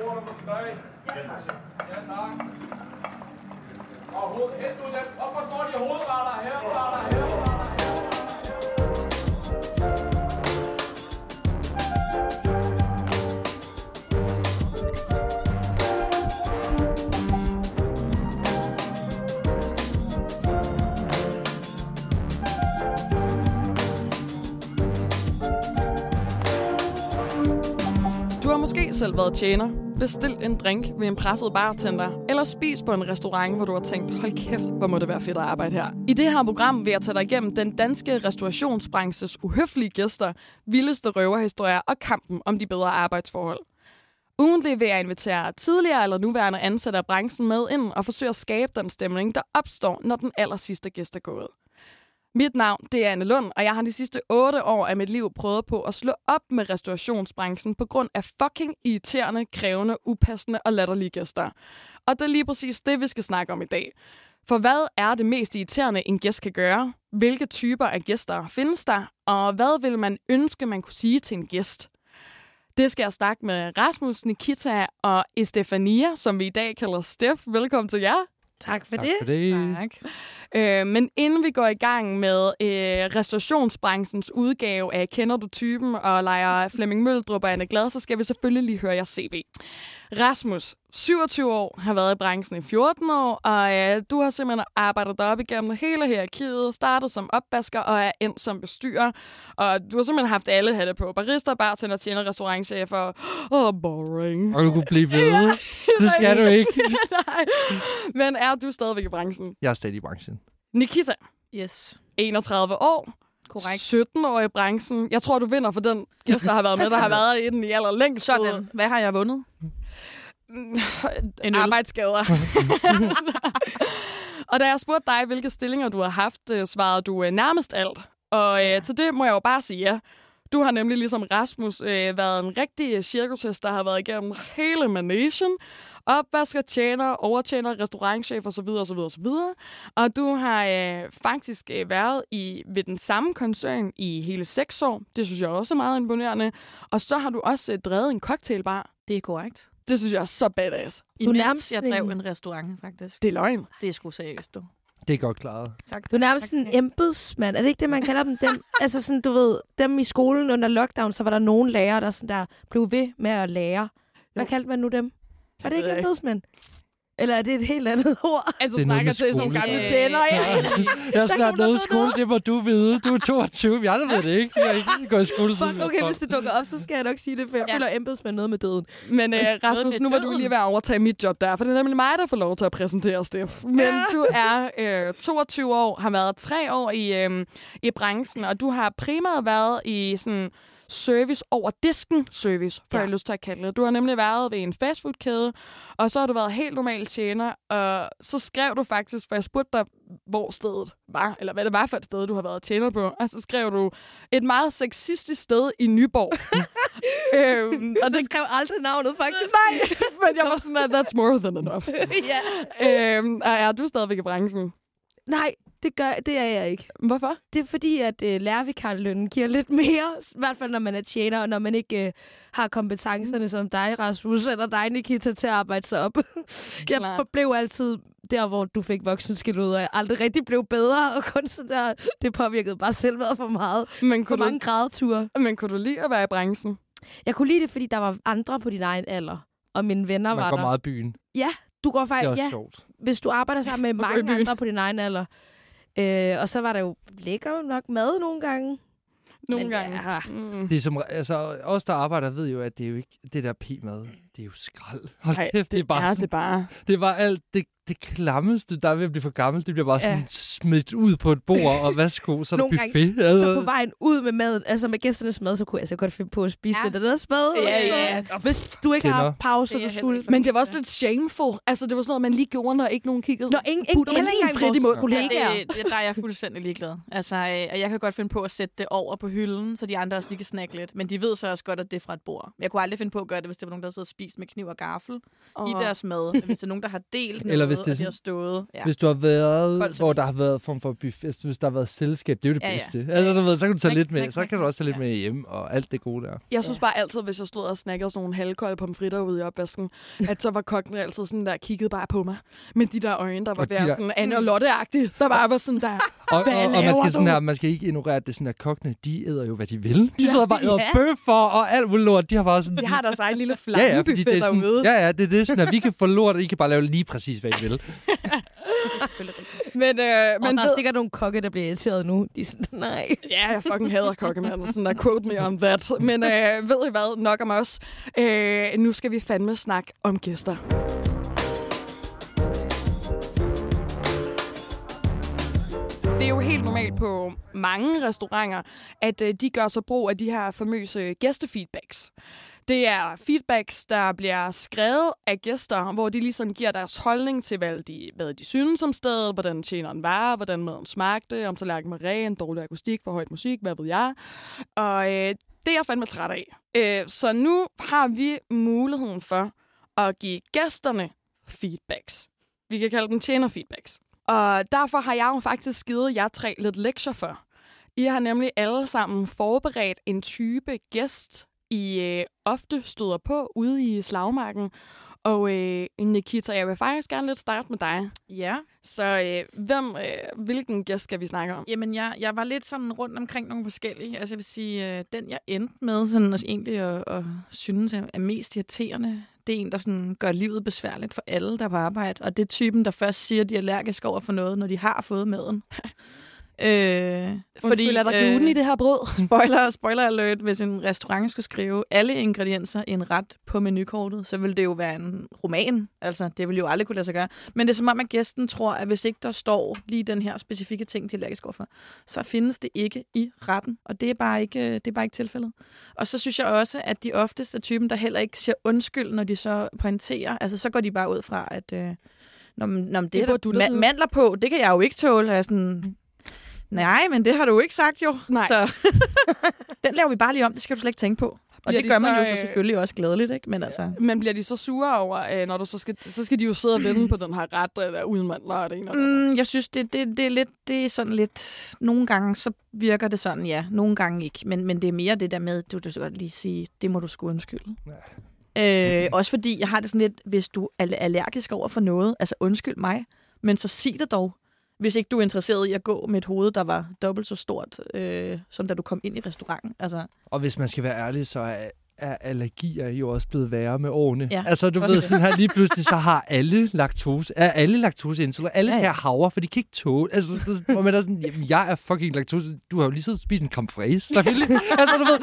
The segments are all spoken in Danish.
bord nummer 3. Ja, tak. Ja, tak. Og hoved, hent nu dem. Hvorfor står de hovedretter her? Her. Du har måske selv været tjener, bestilt en drink ved en presset bartender, eller spist på en restaurant, hvor du har tænkt, hold kæft, hvor må det være fedt at arbejde her. I det her program vil jeg tage dig igennem den danske restaurationsbranches uhøflige gæster, vildeste røverhistorier og kampen om de bedre arbejdsforhold. Ugentlig vil jeg invitere tidligere eller nuværende ansatte af branchen med ind og forsøge at skabe den stemning, der opstår, når den aller sidste gæst er gået. Mit navn det er Anne Lund, og jeg har de sidste 8 år af mit liv prøvet på at slå op med restaurationsbranchen på grund af fucking irriterende, krævende, upassende og latterlige gæster. Og det er lige præcis det, vi skal snakke om i dag. For hvad er det mest irriterende, en gæst kan gøre? Hvilke typer af gæster findes der? Og hvad vil man ønske, man kunne sige til en gæst? Det skal jeg snakke med Rasmus, Nikita og Estefania, som vi i dag kalder Steff. Velkommen til jer. Tak for Tak det. for det. Tak. Øh, men inden vi går i gang med øh, restaurationsbranchens udgave af Kender du typen og leger Flemming Møldrup og Anne Glad, så skal vi selvfølgelig lige høre jer CV. Rasmus, 27 år, har været i branchen i 14 år, og øh, du har simpelthen arbejdet dig op igennem hele hierarkiet, startet som opvasker og er endt som bestyrer. Og du har simpelthen haft alle hatte på. Barista, bartender, tjener, restaurantchef og... Åh, oh, boring. Og du kunne blive ved. Det skal du ikke. Nej. Men er du stadigvæk i branchen? Jeg er stadig i branchen. Nikita, Yes, 31 år, korrekt. 17 år i branchen. Jeg tror, du vinder for den gæst, der har været med, der har været i den i allerlængst. Sådan. Hvad har jeg vundet? En. Arbejdsskader. og da jeg spurgte dig, hvilke stillinger du har haft, øh, svarede du øh, nærmest alt. Og øh, til det må jeg jo bare sige ja. Du har nemlig ligesom Rasmus øh, været en rigtig cirkushest, der har været igennem hele managen. Opvasker, tjener, overtjener, restaurantchef osv. osv. osv. Og du har øh, faktisk øh, været i ved den samme koncern i hele seks år. Det synes jeg også er meget imponerende. Og så har du også øh, drevet en cocktailbar. Det er korrekt. Det synes jeg er så badass. Imens nærmest jeg drev en restaurant, faktisk. Det er løgn. Det er sgu seriøst, du. Det er godt klaret. Tak. Du er nærmest Tak en embedsmand. Er det ikke det, man kalder dem? dem altså sådan, du ved, dem i skolen under lockdown, så var der nogle lærere, der, sådan der blev ved med at lære. Hvad Jo. kaldte man nu dem? Var det ikke. embedsmænd? Eller er det et helt andet ord? Altså, Det er noget snakker til sådan nogle gamle tænder. Ja. Jeg har snart noget ved skole, det må du vide. Du er 22, jeg ved det ikke. Jeg har ikke gået i skole siden. Fuck, okay, var hvis det dukker op, så skal jeg nok sige det, for jeg Ja. føler embedsmand noget med døden. Men øh, Rasmus, med nu var du lige ved at overtage mit job der, for det er nemlig mig, der får lov til at præsentere Steff. Men Ja. du er øh, 22 år, har været tre år i, øh, i branchen, og du har primært været i sådan service over disken service, for Ja. jeg har lyst til at kalde det. Du har nemlig været ved en fastfoodkæde, og så har du været helt normal tjener, og så skrev du faktisk, for jeg spurgte dig, hvor stedet var, eller hvad det var for et sted, du har været tjener på, og så skrev du et meget sexistisk sted i Nyborg. øhm, og det det skrev aldrig navnet, faktisk. Nej, men jeg var sådan, at that's more than enough. ja. øhm, og er du stadigvæk i branchen? Nej, det, gør, det er jeg ikke. Hvorfor? Det er fordi, at øh, lærervikarlønnen giver lidt mere, i hvert fald når man er tjener, og når man ikke øh, har kompetencerne som dig, Rasmus, eller dig, Nikita, til at arbejde sig op. jeg blev altid der, hvor du fik voksenskil ud, og jeg aldrig rigtig blev bedre, og kun sådan der, det påvirkede bare selvværd for meget. Men For kunne, mange gradeture. du, men kunne du lide at være i branchen? Jeg kunne lide det, fordi der var andre på din egen alder, og mine venner Man var går der. meget i byen. Du går Det er faktisk, også ja, sjovt. hvis du arbejder sammen med mange andre på din egen alder. Øh, og så var der jo lækker nok mad nogle gange. Nogle Men gange. ja. Mm. Det er som, altså, os, der arbejder, ved jo, at det er jo ikke det der p-mad. Det er jo skrald. Hold Ej, kæft, det, er bare, er sådan, det bare. det var alt det, det klammeste, der er ved at blive for gammelt. Det bliver bare sådan Ja. smidt ud på et bord, og værsgo, så er der Nogle gange, buffet. Altså, Så på vejen ud med maden, altså med gæsternes mad, så kunne jeg altså godt finde på at spise Ja. lidt af deres mad. Ja, ja. Og hvis du ikke Kender. har pause, Det er sulten. Men det var også lidt shameful. Altså, det var sådan noget, man lige gjorde, når ikke nogen kiggede. Nå, ingen, ingen, Putter man heller lige ikke en frit i engang vores munden. kollegaer. det, det, der er jeg fuldstændig ligeglad. Altså, øh, og jeg kan godt finde på at sætte det over på hylden, så de andre også lige kan snakke lidt. Men de ved så også godt, at det er fra et bord. Jeg kunne aldrig finde på at gøre det, hvis det var nogen, der sidder og spist med kniv og gaffel Og i deres mad. Hvis der er nogen, der har delt noget, Eller hvis det og de har stået. Ja. Hvis du har været, Kold hvor der har været form for buffet, hvis der har været selskab, det er jo det Ja, ja. bedste. Altså, du ved, så kan du tage Snak, lidt med, snak, så kan du også tage lidt ja. med hjem, og alt det gode der. Jeg synes bare altid, hvis jeg stod og snakkede sådan nogle halvkolde pomfritter ude i opvasken, at så var kokken altid sådan der, kiggede bare på mig. Med de der øjne, der var Og de der- sådan Anne og Lotte-agtige, der bare var sådan der. Og, og, og, man skal sådan her, man skal ikke ignorere, at det er sådan, at kokkene, de æder jo, hvad de vil. De sidder bare og ja. bøffer og alt muligt lort. De har bare sådan... De har deres egen lille ja, ja, flammebuffet det er sådan, ja, ja, det er det sådan, at vi kan få lort, og I kan bare lave lige præcis, hvad I vil. Er. Men, øh, Men men der er ved, sikkert nogle kokke, der bliver irriteret nu. De er sådan, nej. Ja, jeg fucking hader kokkemanden. Sådan der, quote me on that. Men øh, ved I hvad? Nok om os. Øh, nu skal vi fandme snakke om gæster. Det er jo helt normalt på mange restauranter, at øh, de gør så brug af de her famøse gæstefeedbacks. Det er feedbacks, der bliver skrevet af gæster, hvor de ligesom giver deres holdning til, hvad de, hvad de synes om stedet, hvordan tjeneren var, hvordan maden smagte, om tallerkenen var ren, dårlig akustik, for højt musik, hvad ved jeg. Og øh, det er jeg fandme træt af. Øh, så nu har vi muligheden for at give gæsterne feedbacks. Vi kan kalde dem tjener-feedbacks. Og derfor har jeg jo faktisk givet jer tre lidt lektier for. I har nemlig alle sammen forberedt en type gæst, I øh, ofte støder på ude i slagmarken. Og øh, Nikita, jeg vil faktisk gerne lidt starte med dig. Ja, Så øh, hvem, øh, hvilken gæst skal vi snakke om? Jamen, jeg, jeg var lidt sådan rundt omkring nogle forskellige. Altså, jeg vil sige, øh, den jeg endte med sådan, at egentlig at, at synes er, mest irriterende, det er en, der sådan, gør livet besværligt for alle, der er på arbejde. Og det er typen, der først siger, at de er allergiske over for noget, når de har fået maden. øh, Fordi, er der gluten i det her brød? Spoiler, spoiler alert, hvis en restaurant skulle skrive alle ingredienser i en ret på menukortet, så ville det jo være en roman. Altså, det ville jo aldrig kunne lade sig gøre. Men det er som om, at gæsten tror, at hvis ikke der står lige den her specifikke ting, de er allergiske overfor, så findes det ikke i retten. Og det er bare ikke, det er bare ikke tilfældet. Og så synes jeg også, at de oftest er typen, der heller ikke siger undskyld, når de så pointerer. Altså, så går de bare ud fra, at... Øh, Nå, men, nå, men det, Det er du der vide. mandler på, det kan jeg jo ikke tåle. Jeg sådan, nej, men det har du jo ikke sagt jo. Nej. Så den laver vi bare lige om, det skal du slet ikke tænke på. Og Bliver det de gør man så, jo så øh, selvfølgelig også glædeligt, ikke? Men altså, Men bliver de så sure over, øh, når du så skal, så skal de jo sidde og vende på den her ret, eller uden mandler og det ene mm, jeg synes, det, det, det, er lidt, det er sådan lidt... Nogle gange, så virker det sådan, ja. Nogle gange ikke. Men, men det er mere det der med, du, du skal godt lige sige, det må du sgu undskylde. Øh, også fordi, jeg har det sådan lidt, hvis du er allergisk over for noget, altså undskyld mig, men så sig det dog. Hvis ikke du er interesseret i at gå med et hoved, der var dobbelt så stort, øh, som da du kom ind i restauranten. Altså, Og hvis man skal være ærlig, så er, er allergier jo også blevet værre med årene. Ja, altså, du ved, det. sådan her lige pludselig, så har alle laktose, er alle laktoseintolerante. Alle Ja, skal ja. have havre, for de kan ikke tåle. Altså, du, hvor man er sådan, jamen, jeg er fucking laktose. Du har jo lige og spist en fraise, selvfølgelig. altså, du ved,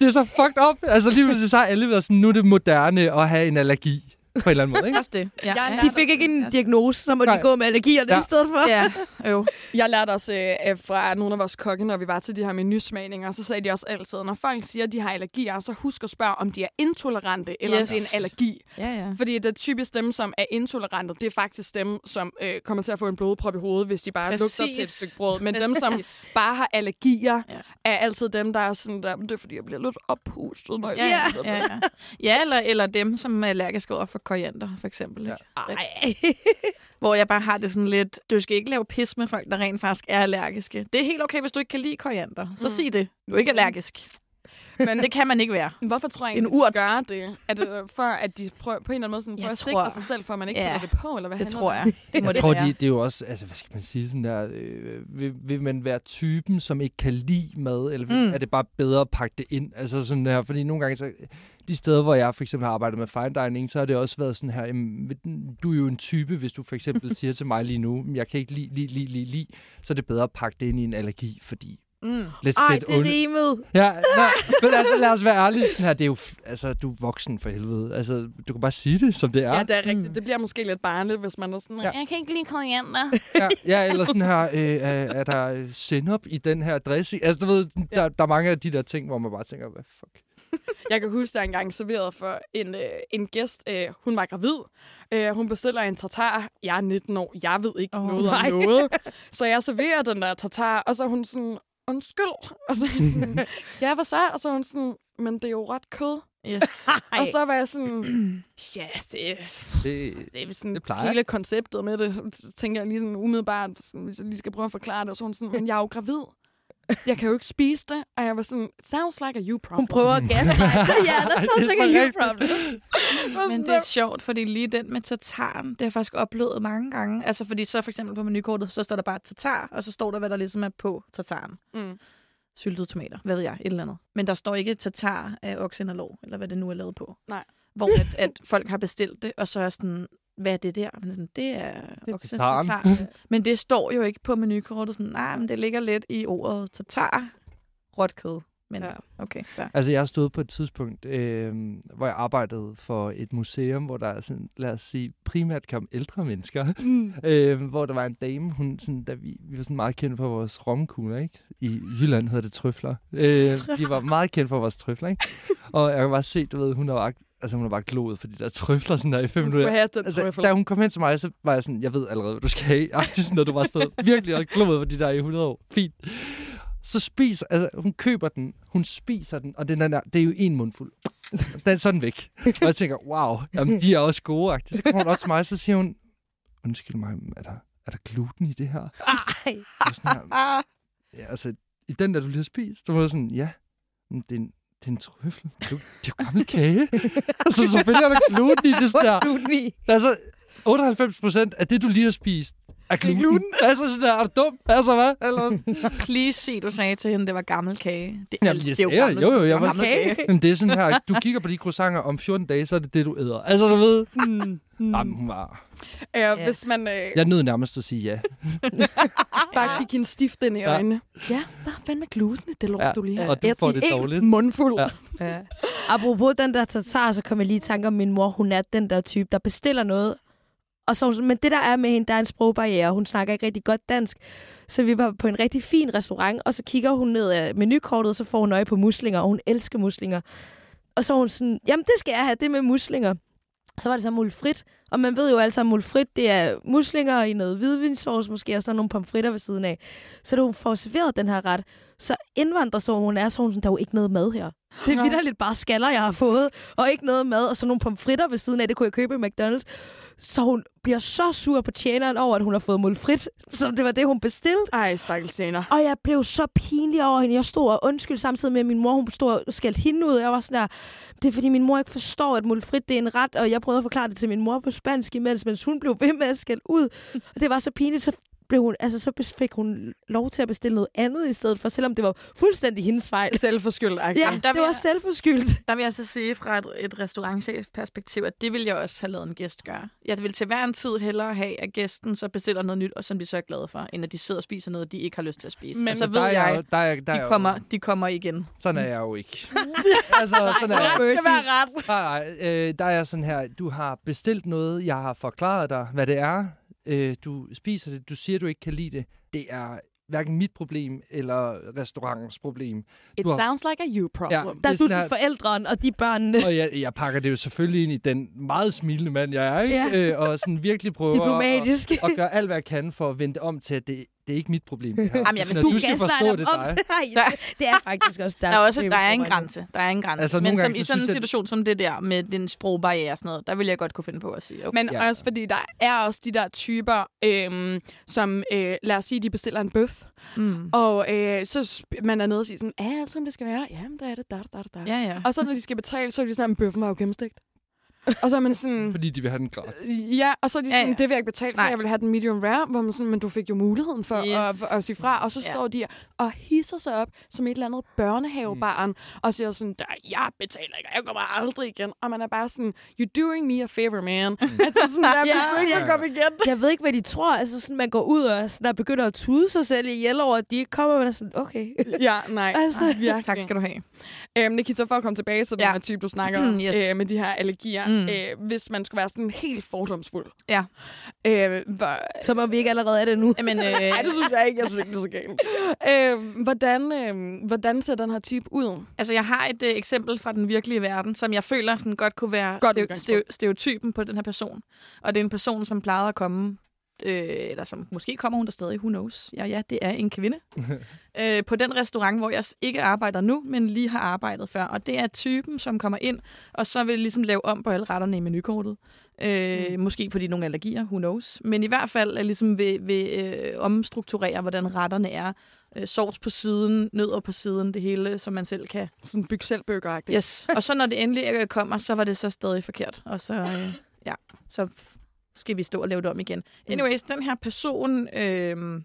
det er så fucked up. Altså, lige pludselig, så har alle været sådan, nu er det moderne at have en allergi. På en eller anden måde, ikke? også det. Ja, Jeg- De fik ikke en diagnose, så må Nej. de gå med allergier det Ja. i stedet for. Ja, jo. Jeg lærte også øh, fra nogle af vores kokke, når vi var til de her menusmagninger, så sagde de også altid, når folk siger, at de har allergier, så husk at spørge, om de er intolerante, eller yes. om det er en allergi. Ja, ja. Fordi det er typisk dem, som er intolerante, det er faktisk dem, som øh, kommer til at få en blodprop i hovedet, hvis de bare Præcis. lugter til et stykke brød. Men dem, som Præcis. bare har allergier, Ja. er altid dem, der er sådan der, "Men det er fordi, jeg bliver lidt oppustet, når jeg Ja, ja, det." ja. ja eller, eller dem, som er allergiske over for koriander, for eksempel. Ikke? Ej. Hvor jeg bare har det sådan lidt, du skal ikke lave pis med folk, der rent faktisk er allergiske. Det er helt okay, hvis du ikke kan lide koriander. Så Mm. sig det. Du er ikke allergisk. Men Det kan man ikke være. Hvorfor tror jeg En egentlig, urt. de gør det? Er det for, at de prøver, på en eller anden måde sådan, Jeg prøver at tror- sig selv, for at man ikke Ja, ja, det på? Eller hvad Det tror jeg. Det må Jeg det tror, de, det er jo også, altså, hvad skal man sige, sådan der, øh, vil, vil man være typen, som ikke kan lide mad, eller Mm. mm. er det bare bedre at pakke det ind? Altså sådan her, fordi nogle gange, så, de steder, hvor jeg for eksempel har arbejdet med fine dining, så har det også været sådan her, jamen, du er jo en type, hvis du for eksempel siger til mig lige nu, jeg kan ikke lide, lide, lide, lide, lide, så er det bedre at pakke det ind i en allergi, fordi Mm. let's Ej, det rimede. Ja, nej, men altså, lad os være ærlige. Sådan her, det er jo, altså, du er voksen for helvede. Altså, du kan bare sige det, som det er. Ja, det er rigtigt. Mm. Det bliver måske lidt barnligt, hvis man er sådan, Ja. ja. jeg kan ikke lide koriander. Ja, ja eller sådan her, øh, er, er der øh, sennep i den her dressing? Altså, du ved, der, der er mange af de der ting, hvor man bare tænker, hvad fuck? Jeg kan huske, at jeg engang serverede for en, øh, en gæst. Øh, hun var gravid. Øh, hun bestiller en tartar. Jeg er 19 år. Jeg ved ikke oh, noget nej. om noget. Så jeg serverer den der tartar, og så er hun sådan, undskyld. Og så jeg sådan, ja, hvad så? Og så hun sådan, men det er jo ret kød. Yes. Og så var jeg sådan, ja, det, Det, det er sådan Det plejer. hele konceptet med det. Så tænker jeg lige sådan umiddelbart, sådan, hvis jeg lige skal prøve at forklare det, og så hun sådan, men jeg er jo gravid. Jeg kan jo ikke spise det. Og jeg var sådan, sounds like a you problem. Hun prøver at gaslighte. ja, er er sikkert for you problem. Men det er sjovt, fordi lige den med tartaren, det har jeg faktisk oplevet mange gange. Altså fordi så for eksempel på menukortet, så står der bare tartar, og så står der, hvad der ligesom er på tartaren. Mm. Syltede tomater, hvad ved jeg, et eller andet. Men der står ikke tartar af oksenalov, eller hvad det nu er lavet på. Nej. Hvor at, at folk har bestilt det, og så er sådan, hvad er det der? Men sådan, det er er oksetartar. Men det står jo ikke på menukortet. Sådan, nej, men det ligger lidt i ordet tartar. Råt kød. Men Ja. okay, der. Altså, jeg har stået på et tidspunkt, øh, hvor jeg arbejdede for et museum, hvor der er sådan, lad os sige, primært kom ældre mennesker. Mm. øh, hvor der var en dame, hun, sådan, da vi, vi var sådan meget kendt for vores romkugler, ikke? I Jylland hedder det trøfler. Øh, de var meget kendt for vores trøfler, ikke? Og jeg kan bare se, du ved, hun har altså, hun har bare gloet for de der trøfler sådan der i fem minutter. have den Altså, trøffel. da hun kom hen til mig, så var jeg sådan, jeg ved allerede, hvad du skal have. Agtigt sådan, når du var stået virkelig og gloet for de der i 100 år. Fint. Så spiser, altså hun køber den, hun spiser den, og den er, det er jo en mundfuld. Den så er den væk. Og jeg tænker, wow, jamen, de er også gode. Så kommer hun op til mig, så siger hun, undskyld mig, er der, er der gluten i det her? Ej. Sådan her, ja, altså, i den der, du lige har spist, så var sådan, ja, det er en, det er en trøffel. Det er jo, gammel kage. altså, selvfølgelig er der gluten i det der. Gluten i. Altså, 98 procent af det, du lige har spist, er gluten. gluten. Altså, sådan der, er du dum? Altså, hvad? Eller? Please sig, du sagde til hende, det var gammel kage. Det, Jamen, det jeg sagde, jo, jo, jeg var- gammel kage. Jamen, det er sådan her, du kigger på de croissanter om 14 dage, så er det det, du æder. Altså, du ved. Mm. Jamen, hun var... Ja, Ja. hvis man øh, Jeg nød nærmest at sige ja. bare gik en stift ind i Ja. øjnene. Ja, hvad fanden med gluten i det lort, Ja, du lige har? og du Jeg får det en dårligt. mundfuld. Ja. Ja. Apropos den der tatar, så kom jeg lige i tanke om min mor. Hun er den der type, der bestiller noget. Og så, men det der er med hende, der er en sprogbarriere. Hun snakker ikke rigtig godt dansk. Så vi var på en rigtig fin restaurant, og så kigger hun ned af menukortet, og så får hun øje på muslinger, og hun elsker muslinger. Og så hun sådan, jamen det skal jeg have, det med muslinger. Så var det så mulfrit, og man ved jo altså, at mulfrit, det er muslinger i noget hvidvinsauce måske, og så nogle pomfritter ved siden af. Så da hun får serveret den her ret, så indvandrer så hun er, så hun sådan, der er jo ikke noget mad her. Det er vidderligt bare skaller, jeg har fået, og ikke noget mad, og så nogle pomfritter ved siden af, det kunne jeg købe i McDonald's. Så hun bliver så sur på tjeneren over, at hun har fået mulfrit, som det var det, hun bestilte. Ej, stakkels tjener. Og jeg blev så pinlig over hende. Jeg stod og undskyld samtidig med, at min mor hun stod og skældte hende ud. Jeg var sådan der, det er fordi min mor ikke forstår, at mulfrit det er en ret, og jeg prøvede at forklare det til min mor på spansk imens, mens hun blev ved med at skælde ud. Og det var så pinligt, så blev hun, altså så fik hun lov til at bestille noget andet i stedet for, selvom det var fuldstændig hendes fejl. Selvforskyldt. Ja, der det var jeg- selvforskyldt. Der vil jeg så sige fra et, et restaurantchefperspektiv, at det vil jeg også have lavet en gæst gøre. Jeg vil til hver en tid hellere have, at gæsten så bestiller noget nyt, og som de så er glade for, end at de sidder og spiser noget, de ikke har lyst til at spise. Men, og så der ved er jeg, jo- der er, der er de kommer, de kommer igen. Sådan er jeg jo ikke. altså, sådan er jeg. Mercy. ret. Nej, nej, øh, der er sådan her, du har bestilt noget, jeg har forklaret dig, hvad det er, øh, du spiser det, du siger, du ikke kan lide det. Det er hverken mit problem eller restaurantens problem. It Du har- sounds like a you problem. Ja. Der er du den forældren, og de børnene. Og jeg, jeg pakker det jo selvfølgelig ind i den meget smilende mand, jeg er, ikke? Ja. Øh, og sådan virkelig prøver Diplomatisk. at, at gøre alt, hvad jeg kan for at vende det om til, at det, det er ikke mit problem, det her. Jamen, jeg vil du skal forstå det dig. det- er faktisk også Der deres er også der er en grænse. Der er en grænse. Altså, Men som gange, i så sådan en synes jeg- situation som det der med den sprogbarriere og sådan noget, der vil jeg godt kunne finde på at sige, okay. Men Ja. ja. også fordi der er også de der typer, øhm, som øh, lad os sige, de bestiller en bøf, Mm. og øh, så man er nede og siger sådan, er alt som det skal være? Jamen, det er det, da, da, da. Ja, ja. Og så når de skal betale, så er de sådan, at bøffen var jo gennemstegt. Og så er man sådan, Fordi de vil have den gratis. ja, og så er de Ja, sådan, ja. det vil jeg ikke betale for, Nej. jeg vil have den medium rare, hvor man sådan, men du fik jo muligheden for Yes. at, at, sige fra, og så Ja. står de og hisser sig op som et eller andet børnehavebarn, og siger sådan, der, jeg betaler ikke, og jeg kommer aldrig igen. Og man er bare sådan, you're doing me a favor, man. altså sådan, der, Ja, ja, ikke ja. komme igen. Jeg ved ikke, hvad de tror. Altså, sådan, man går ud og sådan, der begynder at tude sig selv ihjel over, at de ikke kommer, men er sådan, okay. Ja, nej. Altså, Ej, virkelig. Tak skal du have. Øhm, Nikita, for at komme tilbage til den Ja. her type, du snakker om, Mm, yes. øh, med de her allergier. Mm. Øh, hvis man skulle være sådan helt fordomsfuld. Ja. Øh, hvor, Som om vi ikke allerede er det nu. Jamen, øh, Ej, det synes jeg ikke. Jeg synes ikke, det er så galt. Øh, hvordan, øh, hvordan ser den her type ud? altså, jeg har et øh, eksempel fra den virkelige verden, som jeg føler sådan godt kunne være Godt steo- udgangspunkt. steo- stereotypen på den her person. Og det er en person, som plejede at komme øh, eller som måske kommer hun der stadig, who knows. Ja, ja, det er en kvinde. øh, på den restaurant, hvor jeg ikke arbejder nu, men lige har arbejdet før. Og det er typen, som kommer ind, og så vil ligesom lave om på alle retterne i menukortet. Øh, mm. Måske fordi nogle allergier, who knows. Men i hvert fald er ligesom vil, vil øh, omstrukturere, hvordan retterne er. Øh, sovs på siden, nødder på siden, det hele, som man selv kan. Sådan byg selv Yes. Og så når det endelig øh, kommer, så var det så stadig forkert. Og så, øh, ja, så skal vi stå og lave det om igen. Anyways, den her person øh,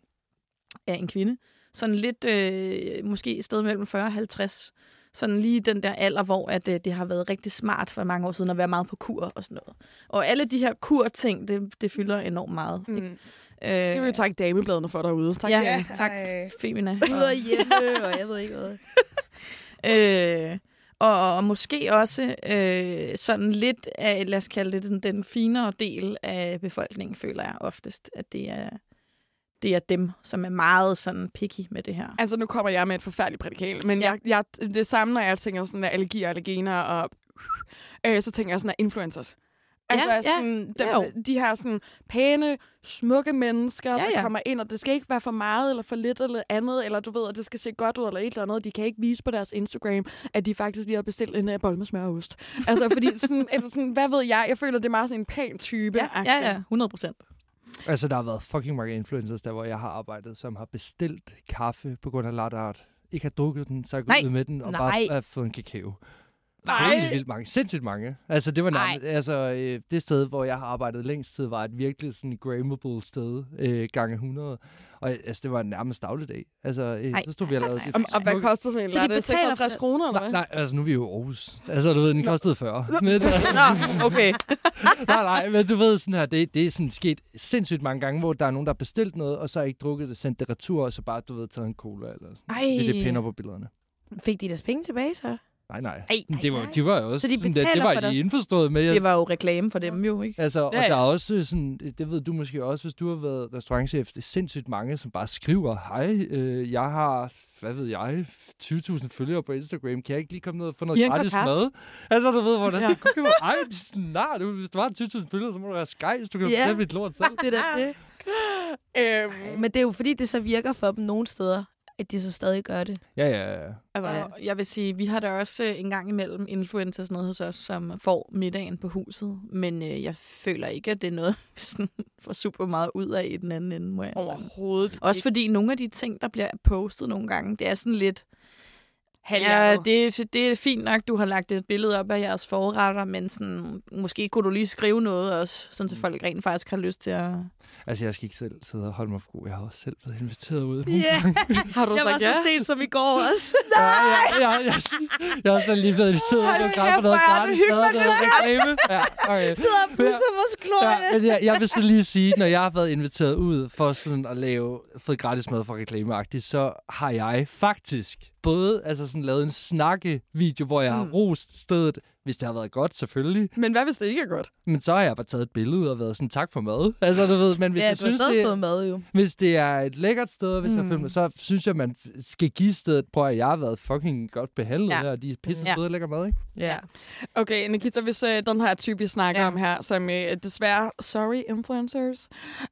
er en kvinde. Sådan lidt, øh, måske et sted mellem 40 og 50. Sådan lige den der alder, hvor at, øh, det har været rigtig smart for mange år siden at være meget på kur og sådan noget. Og alle de her kur-ting, det, det fylder enormt meget. Mm. Ikke? Øh, Det vil jo takke damebladene for derude. Tak. ja, Ja. tak, Ej. Femina. Ud og hjemme, og jeg ved ikke hvad. Øh, og, og måske også øh, sådan lidt af, lad os kalde det den, den finere del af befolkningen, føler jeg oftest, at det er, det er dem, som er meget sådan picky med det her. Altså, nu kommer jeg med et forfærdeligt prædikal, men Ja. jeg, jeg, det samme, når jeg tænker sådan der allergier, allergener, og øh, så tænker jeg sådan der influencers. Altså, Ja, ja. sådan, Ja, dem, de her sådan pæne, smukke mennesker, Ja, ja, ja. der kommer ind, og det skal ikke være for meget, eller for lidt, eller andet, eller du ved, at det skal se godt ud, eller et eller andet. De kan ikke vise på deres Instagram, at de faktisk lige har bestilt en uh, bold med smør og ost. Altså, fordi sådan, eller sådan, hvad ved jeg, jeg føler, det er meget sådan en pæn type. Ja, ja, ja 100 procent. Altså, der har været fucking mange influencers, der hvor jeg har arbejdet, som har bestilt kaffe på grund af latte art. Ikke har drukket den, så er gået ud med den, og Nej. bare har fået en kakao. Nej. Helt vildt mange. Sindssygt mange. Altså, det var Nej. nærmest, altså, øh, det sted, hvor jeg har arbejdet længst tid, var et virkelig sådan grammable sted, øh, gange 100. Og altså, det var nærmest dagligdag. Altså, øh, Ej. så stod vi og lavede Og, og hvad koster sådan en Så de latte? betaler for 56 det? kroner, eller Nej, hvad? nej, altså nu er vi jo Aarhus. Altså, du ved, den kostede 40. Men, Nå, okay. nej, nej, men du ved sådan her, det, det er sådan sket sindssygt mange gange, hvor der er nogen, der har bestilt noget, og så har ikke drukket det, sendt det retur, og så bare, du ved, taget en cola eller sådan. Ej. Det er det pænder på billederne. Fik de deres penge tilbage så? Nej, nej. Ej, Men det var, de var jo også Så de sådan, det, det var de indforstået med. Jeg, Det var jo reklame for dem jo, ikke? Altså, og Ja, ja, der er også sådan, det ved du måske også, hvis du har været restaurantchef, det er sindssygt mange, som bare skriver, hej, øh, jeg har, hvad ved jeg, 20.000 følgere på Instagram, kan jeg ikke lige komme ned og få noget kop gratis kaffe. mad? Altså, du ved, ja. det kunne Ej, snart, du, hvis du har 20.000 følgere, så må du være skejs, du kan Ja. yeah. bestemme dit lort selv. Det er det. Øhm, Men det er jo fordi, det så virker for dem nogle steder, at de så stadig gør det. Ja, ja, ja. Altså, Ja. Jeg vil sige, vi har da også øh, en gang imellem influencers noget hos os, som får middagen på huset. Men øh, jeg føler ikke, at det er noget, vi sådan får super meget ud af i den anden ende. Må jeg overhovedet Også fordi nogle af de ting, der bliver postet nogle gange, det er sådan lidt... Ja, Halvhjertet. det, er- det er fint nok, du har lagt et billede op af jeres forretter, men sådan, måske kunne du lige skrive noget også, sådan så folk rent faktisk har lyst til at... Altså, jeg skal ikke selv sidde og holde mig for god. Jeg har også selv blevet inviteret ud. Ja. Har du Jeg var så ja? sent som i går også. Ja, ja, ja, jeg, jeg har også lige blevet inviteret ud og gøre på noget gratis mad, noget reklame. Ja, okay. Sidder og pusser vores glorie. Ja, men jeg, jeg vil så lige sige, når jeg har været inviteret ud for sådan at lave fået gratis mad for reklameagtigt, så har jeg faktisk både altså sådan lavet en snakke-video, hvor jeg har Mm. rost stedet, hvis det har været godt selvfølgelig, Men hvad hvis det ikke er godt? men så har jeg bare taget et billede og været sådan, tak for mad. Altså, du ved, men hvis Ja, jeg du har synes, stadig det, fået mad jo. hvis det er et lækkert sted, hvis mm. jeg føler mig, så synes jeg, man skal give stedet, prøv at jeg har været fucking godt behandlet Ja. her, og de er pisse Ja. lækker mad, ikke? Ja. Okay, Nikita, hvis øh, den her type, vi snakker Ja. om her, som øh, desværre, sorry influencers,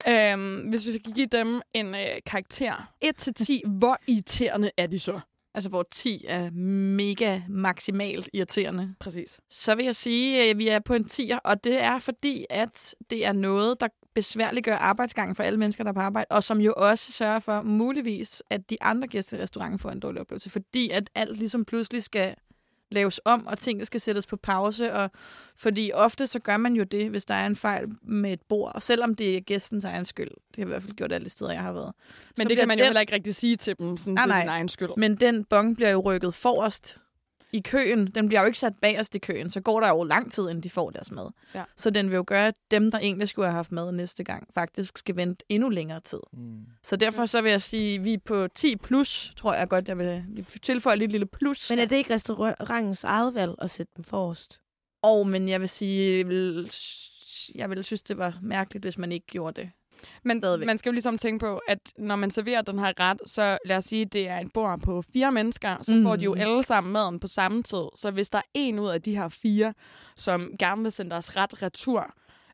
øhm, hvis vi skal give dem en øh, karakter, 1-10, hvor irriterende er de så? Altså, hvor 10 er mega maksimalt irriterende. Præcis. Så vil jeg sige, at vi er på en 10'er, og det er fordi, at det er noget, der besværliggør arbejdsgangen for alle mennesker, der er på arbejde, og som jo også sørger for muligvis, at de andre gæster i restauranten får en dårlig oplevelse, fordi at alt ligesom pludselig skal laves om, og tingene skal sættes på pause, og fordi ofte så gør man jo det, hvis der er en fejl med et bord, og selvom det er gæstens egen skyld. Det har jeg i hvert fald gjort alle steder, jeg har været. Men Så det kan man jo den- heller ikke rigtig sige til dem, sådan, Nej, det er nej. egen skyld. Men den bong bliver jo rykket forrest i køen. Den bliver jo ikke sat bagerst i køen, så går der jo lang tid, inden de får deres mad. Ja. Så den vil jo gøre, at dem, der egentlig skulle have haft mad næste gang, faktisk skal vente endnu længere tid. Mm. Så derfor så vil jeg sige, at vi er på 10 plus, tror jeg godt, jeg vil tilføje lidt lille plus. Men er det ikke restaurantens eget valg at sætte dem forrest? Og, men jeg vil sige, jeg vil, jeg vil synes, det var mærkeligt, hvis man ikke gjorde det. Men Stadigvæk. man skal jo ligesom tænke på, at når man serverer den her ret, så lad os sige, at det er en bord på fire mennesker, så mm. får de jo Mhm. alle sammen maden på samme tid. Så hvis der er en ud af de her fire, som gerne vil sende deres ret retur,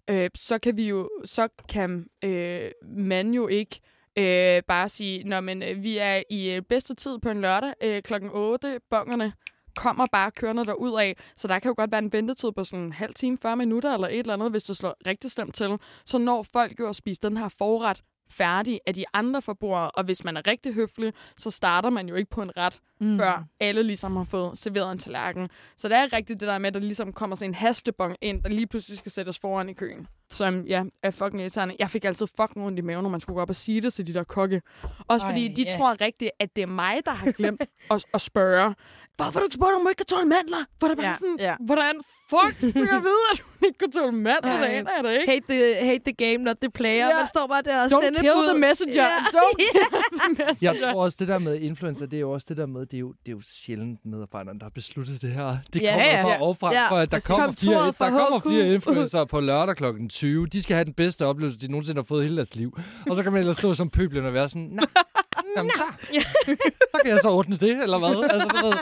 øh, så kan vi jo, så kan øh, man jo ikke øh, bare sige, når men øh, vi er i øh, bedste tid på en lørdag øh, klokken 8, bongerne kommer bare kørende derud af, så der kan jo godt være en ventetid på sådan en halv time, 40 minutter eller et eller andet, hvis det slår rigtig slemt til. Så når folk jo at spise den her forret færdig af de andre forbrugere, og hvis man er rigtig høflig, så starter man jo ikke på en ret, mm. før alle ligesom har fået serveret en tallerken. Så det er rigtigt det der med, at der ligesom kommer sådan en hastebong ind, der lige pludselig skal sættes foran i køen. Som, ja, er fucking irriterende. Jeg fik altid fucking ondt i maven, når man skulle gå op og sige det til de der kokke. Også Ej, fordi de ja. tror rigtigt, at det er mig, der har glemt at, at spørge. Hvorfor du ikke spurgt, om du ikke kan tåle mandler? Der bare Ja, sådan, ja. hvordan fuck skulle jeg vide, at hun ikke kunne tåle mandler? Ej. Det aner jeg da ikke. Hate the, hate the game, not the player. Ja. Man står bare der og Don't sender kill bud. the messenger. Ja. Don't kill the messenger. Jeg tror også, det der med influencer, det er jo også det der med, det er jo, det er jo sjældent medarbejderne, der har besluttet det her. Det Ja, kommer ja, ja. overfra, Ja, for at der kommer, fire, der kommer fire influencer på lørdag kl. 20. De skal have den bedste oplevelse, de nogensinde har fået i hele deres liv. Og så kan man ellers stå som pøblen og være sådan, nej, Jamen, så, så kan jeg så ordne det, eller hvad? Altså, ved,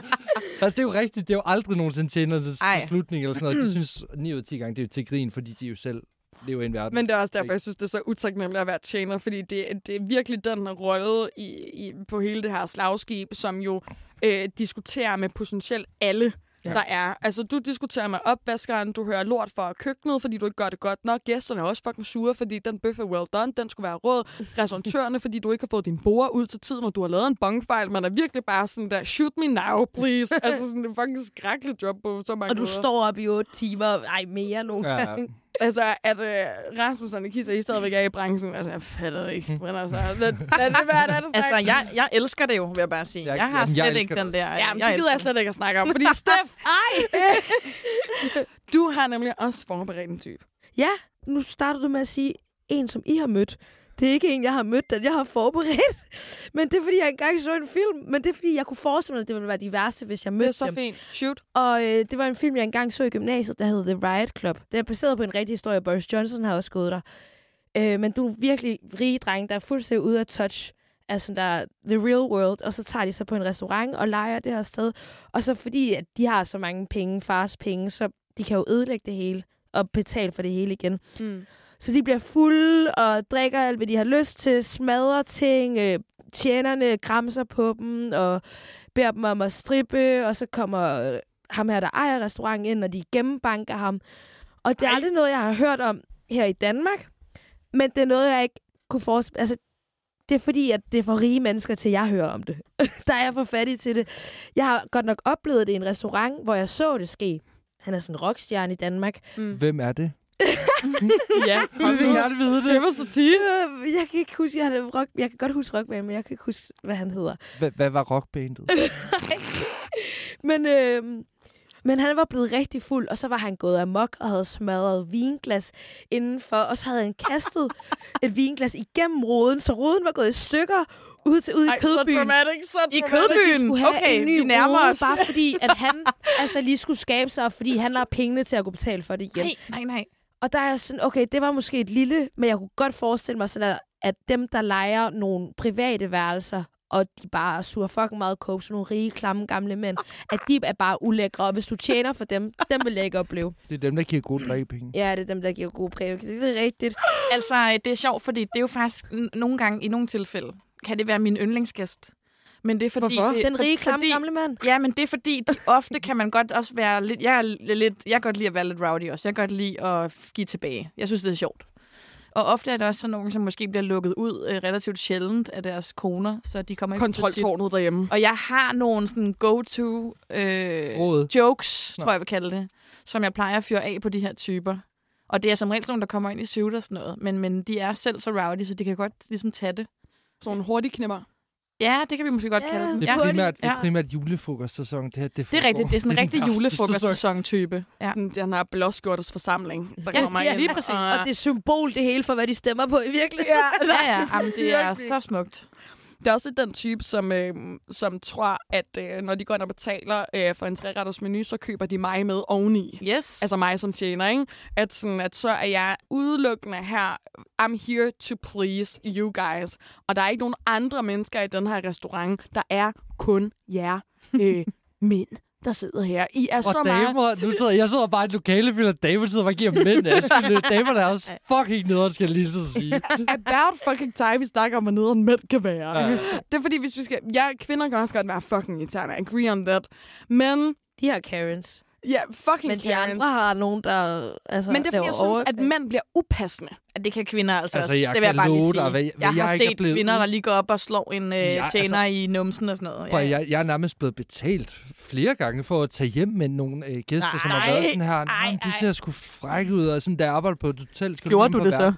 altså, det er jo rigtigt. Det er jo aldrig nogensinde tjenernes Ej. beslutning, eller sådan noget. De synes 9 ud af 10 gange, det er jo til grin, fordi de jo selv lever i en verden. Men det er også derfor, jeg synes, det er så utaknemmeligt at være tjener, fordi det, det er virkelig den rolle i, i, på hele det her slagskib, som jo øh, diskuterer med potentielt alle, ja. der er. Altså, du diskuterer med opvaskeren, du hører lort fra køkkenet, fordi du ikke gør det godt nok. Gæsterne er også fucking sure, fordi den bøf er well done, den skulle være rød. Restauratørerne, fordi du ikke har fået din bord ud til tiden, og du har lavet en bongfejl. Man er virkelig bare sådan der, shoot me now, please. altså, sådan, det er fucking skrækkeligt job på så mange Og du måder. står op i otte timer. Ej, mere nogle Ja. gange. Altså, at øh, Rasmus og Nikita, I stadigvæk er i branchen, altså, jeg fatter det ikke. Men altså, lad, lad det være, lad det Altså, jeg, jeg elsker det jo, vil jeg bare sige. Jeg- Jeg, har jamen, jeg slet elsker ikke den der... Ja, men jeg det gider jeg slet ikke at snakke om, fordi Steff, ej! du har nemlig også forberedt en type. Ja, nu starter du med at sige, en som I har mødt. Det er ikke en, jeg har mødt, den jeg har forberedt. Men det er, fordi jeg engang så en film. Men det er, fordi jeg kunne forestille mig, at det ville være de værste, hvis jeg Det er mødte så dem. fint. Shoot. Og øh, det var en film, jeg engang så i gymnasiet, der hed The Riot Club. Det er baseret på en rigtig historie. Boris Johnson har også gået der. Øh, men du er virkelig rige drenge, der er fuldstændig ude af touch af sådan der the real world, og så tager de sig på en restaurant og leger det her sted. Og så fordi, at de har så mange penge, fars penge, så de kan jo ødelægge det hele og betale for det hele igen. Mm. Så de bliver fulde og drikker alt, hvad de har lyst til, smadrer ting, øh, tjenerne græmser på dem og beder dem om at strippe, og så kommer øh, ham her, der ejer restauranten ind, og de gennembanker ham. Og det er Ej. aldrig noget, jeg har hørt om her i Danmark, men det er noget, jeg ikke kunne forestille Altså, det er fordi, at det er for rige mennesker til, jeg hører om det. der er jeg for fattig til det. Jeg har godt nok oplevet det i en restaurant, hvor jeg så det ske. Han er sådan en rockstjerne i Danmark. Hvem er det? Ja, Jeg vil gerne vide det. Det var så tige. Øh, Jeg kan ikke huske, jeg, har rock, jeg kan godt huske rockband, men jeg kan ikke huske, hvad han hedder. Hvad, hvad var rockbandet? Men, øh, men han var blevet rigtig fuld, og så var han gået amok og havde smadret vinglas indenfor, og så havde han kastet et vinglas igennem roden, så roden var gået i stykker ud, til, ud i Ej, så kødbyen. dramatic, så I kødbyen? skulle have Okay, en ny vi nærmer rode, os. bare fordi, at han altså lige skulle skabe sig, fordi han har pengene til at kunne betale for det igen. Nej, nej, nej. Og der er sådan, okay, det var måske et lille, men jeg kunne godt forestille mig sådan, at, at dem, der leger nogle private værelser, og de bare suger fucking meget coke, sådan nogle rige, klamme, gamle mænd, at de er bare ulækre, og hvis du tjener for dem, dem vil jeg ikke opleve. Det er dem, der giver gode drikkepenge. Ja, det er dem, der giver gode præmie. Det er rigtigt. Altså, øh, det er sjovt, fordi det er jo faktisk nogle gange, i nogle tilfælde, kan det være min yndlingsgæst. Men det er fordi... Hvorfor? Det, Den rige, klamme, fordi, gamle mand. Ja, men det er fordi, de, ofte kan man godt også være lidt... Jeg, er lidt... jeg kan godt lide at være lidt rowdy også. Jeg kan godt lide at give tilbage. Jeg synes, det er sjovt. Og ofte er der også sådan nogen, som måske bliver lukket ud øh, relativt sjældent af deres koner, så de kommer ikke. Kontroltårnet derhjemme. Og jeg har nogle sådan go-to øh, jokes, Nå. tror jeg, jeg vil kalde det, som jeg plejer at fyre af på de her typer. Og det er som regel sådan nogle, der kommer ind i suit og sådan noget. Men, men de er selv så rowdy, så de kan godt ligesom tage det. Sådan nogle hurtige knipper. Ja, det kan vi måske godt Ja, kalde dem. Det er primært, det Ja. primært julefrokostsæson. Det, her, det, Det er rigtigt. Det er sådan en den rigtig julefrokostsæson-type. Ja. Den, den her blåskjortes forsamling, der Ja, kommer ja, ind. lige præcis. Og, Og det er symbol, det hele, for hvad de stemmer på i virkeligheden. ja, Ja, ja. Jamen, det er så smukt. Det er også lidt den type, som, øh, som tror, at øh, når de går ind og betaler øh, for en treretters menu, så køber de mig med oveni. Yes. Altså mig som tjener, ikke? At, sådan, at så er jeg udelukkende her. I'm here to please you guys. Og der er ikke nogen andre mennesker i den her restaurant. Der er kun jer øh, mænd, der sidder her. I er Og så meget... damer, nu sidder, jeg sidder bare i et lokale, og damer sidder bare og giver mænd askelse. Damerne er også fucking nederen, skal jeg lige så sige. About fucking time, vi snakker om, hvor nederen mænd kan være. Ja. Det er fordi, hvis vi skal... Ja, kvinder kan også godt være fucking irriterende. I agree on that. Men... De har Karens. Ja, fucking Men de Karen. andre har nogen, der... Altså, Men det er fordi, jeg synes, over- at mænd bliver upassende. Ja, det kan kvinder altså, Altså, også. jeg det vil jeg bare lige sige. dig, hvad- hvad jeg har jeg ikke set blevet kvinder, der lige går op og slår en øh, Ja, tjener altså- i numsen og sådan noget. Prøv, at jeg, jeg er nærmest blevet betalt flere gange for at tage hjem med nogle øh, gæster, som har Nej, været sådan her. ej, Nej, du ser sgu fræk ud, og sådan, da jeg arbejder på et hotel... Skal Gjorde du, du det så?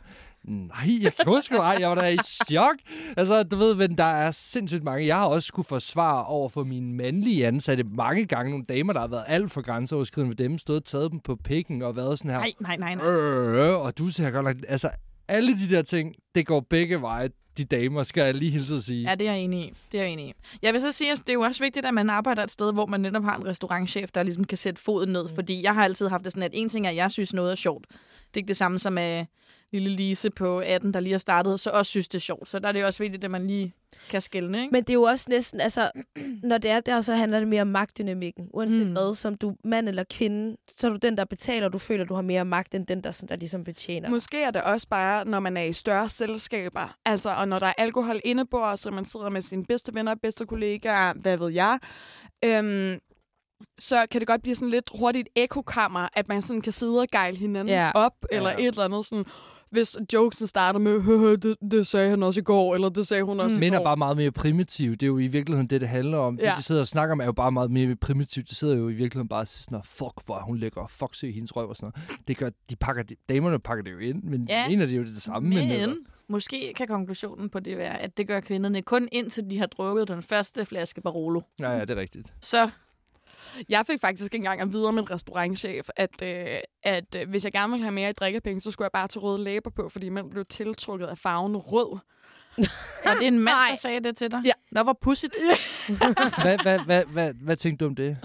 Nej, jeg gjorde sgu ej. Jeg var da i chok. Altså, du ved, men der er sindssygt mange. Jeg har også skulle forsvare over for mine mandlige ansatte mange gange. Nogle damer, der har været alt for grænseoverskridende ved dem. Stået og taget dem på pikken og været sådan her. Nej, nej, nej, nej. Øh, og du ser godt nok... Altså, alle de der ting, det går begge veje. De damer, skal jeg lige hilse at sige. Ja, det er jeg enig i. Det er jeg enig i. Jeg vil så sige, at det er jo også vigtigt, at man arbejder et sted, hvor man netop har en restaurantchef, der ligesom kan sætte foden ned. Fordi jeg har altid haft det sådan, at en ting er, at jeg synes noget er sjovt. Det er ikke det samme som at lille Lise på 18, der lige har startet, så også synes det er sjovt. Så der er det jo også vigtigt, at man lige kan skælne, ikke? Men det er jo også næsten, altså, når det er der, så handler det mere om magtdynamikken. Uanset Mm. hvad, som du mand eller kvinde, så er du den, der betaler, og du føler, du har mere magt, end den, der, sådan, der ligesom betjener. Måske er det også bare, når man er i større selskaber. Altså, og når der er alkohol indebord, så man sidder med sine bedste venner, bedste kollegaer, hvad ved jeg. Øhm, så kan det godt blive sådan lidt hurtigt ekokammer, at man sådan kan sidde og gejle hinanden Ja. op, eller Ja. et eller andet sådan hvis jokesen starter med, "Høhø, det, det sagde han også i går, eller det sagde hun også Mm. i Mænd er bare meget mere primitive. Det er jo i virkeligheden det, det handler om. Ja. Det, de sidder og snakker om, er jo bare meget mere primitivt. De sidder jo i virkeligheden bare og siger sådan, "Nå, fuck, hvor hun lækker, og fuck, se hendes røv og sådan noget. Det gør, de pakker, det, damerne pakker det jo ind, men Ja. mener det er jo det samme. Men, altså, Men måske kan konklusionen på det være, at det gør kvinderne kun indtil de har drukket den første flaske Barolo. ja, ja, det er rigtigt. Så Jeg fik faktisk engang at vide om en restaurantchef, at, øh, at øh, hvis jeg gerne ville have mere i drikkepenge, så skulle jeg bare tage røde læber på, fordi man blev tiltrukket af farven rød. var det en mand, der sagde det til dig? Ja. Nå, hvor pudsigt. Hvad, hvad, hvad, hvad, hvad tænkte du om det?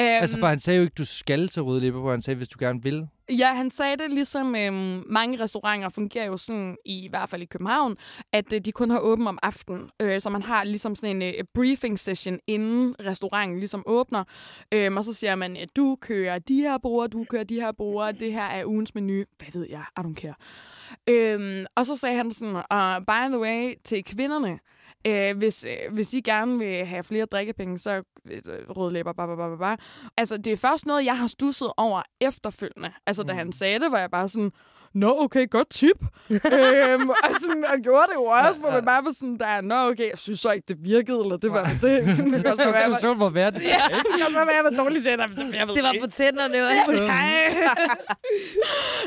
Øhm, Altså, for han sagde jo ikke, du skal til røde læber på. Han sagde, hvis du gerne vil. Ja, han sagde det ligesom øhm, mange restauranter fungerer jo sådan, i hvert fald i København, at øh, de kun har åben om aftenen. Øh, så man har ligesom sådan en øh, briefing session, inden restauranten ligesom åbner. Øhm, og så siger man, at du kører de her bruger, du kører de her bruger, det her er ugens menu. Hvad ved jeg? I don't care. Øhm, og så sagde han sådan, uh, by the way, til kvinderne, Øh, hvis, øh, hvis I gerne vil have flere drikkepenge, så øh, røde læber, bla, bla, bla. Altså, det er først noget, jeg har stusset over efterfølgende. Altså, da han sagde det, var jeg bare sådan, Nå, okay, godt tip. øhm, og sådan, og gjorde det jo også, hvor man bare var sådan, der, nå, okay, jeg synes så ikke, det virkede, eller det var det. det kan også være, jeg var- Så hvor værd det Ja, det kan også være, jeg var dårlig til det. Jeg Det var på tænderne, og muligt.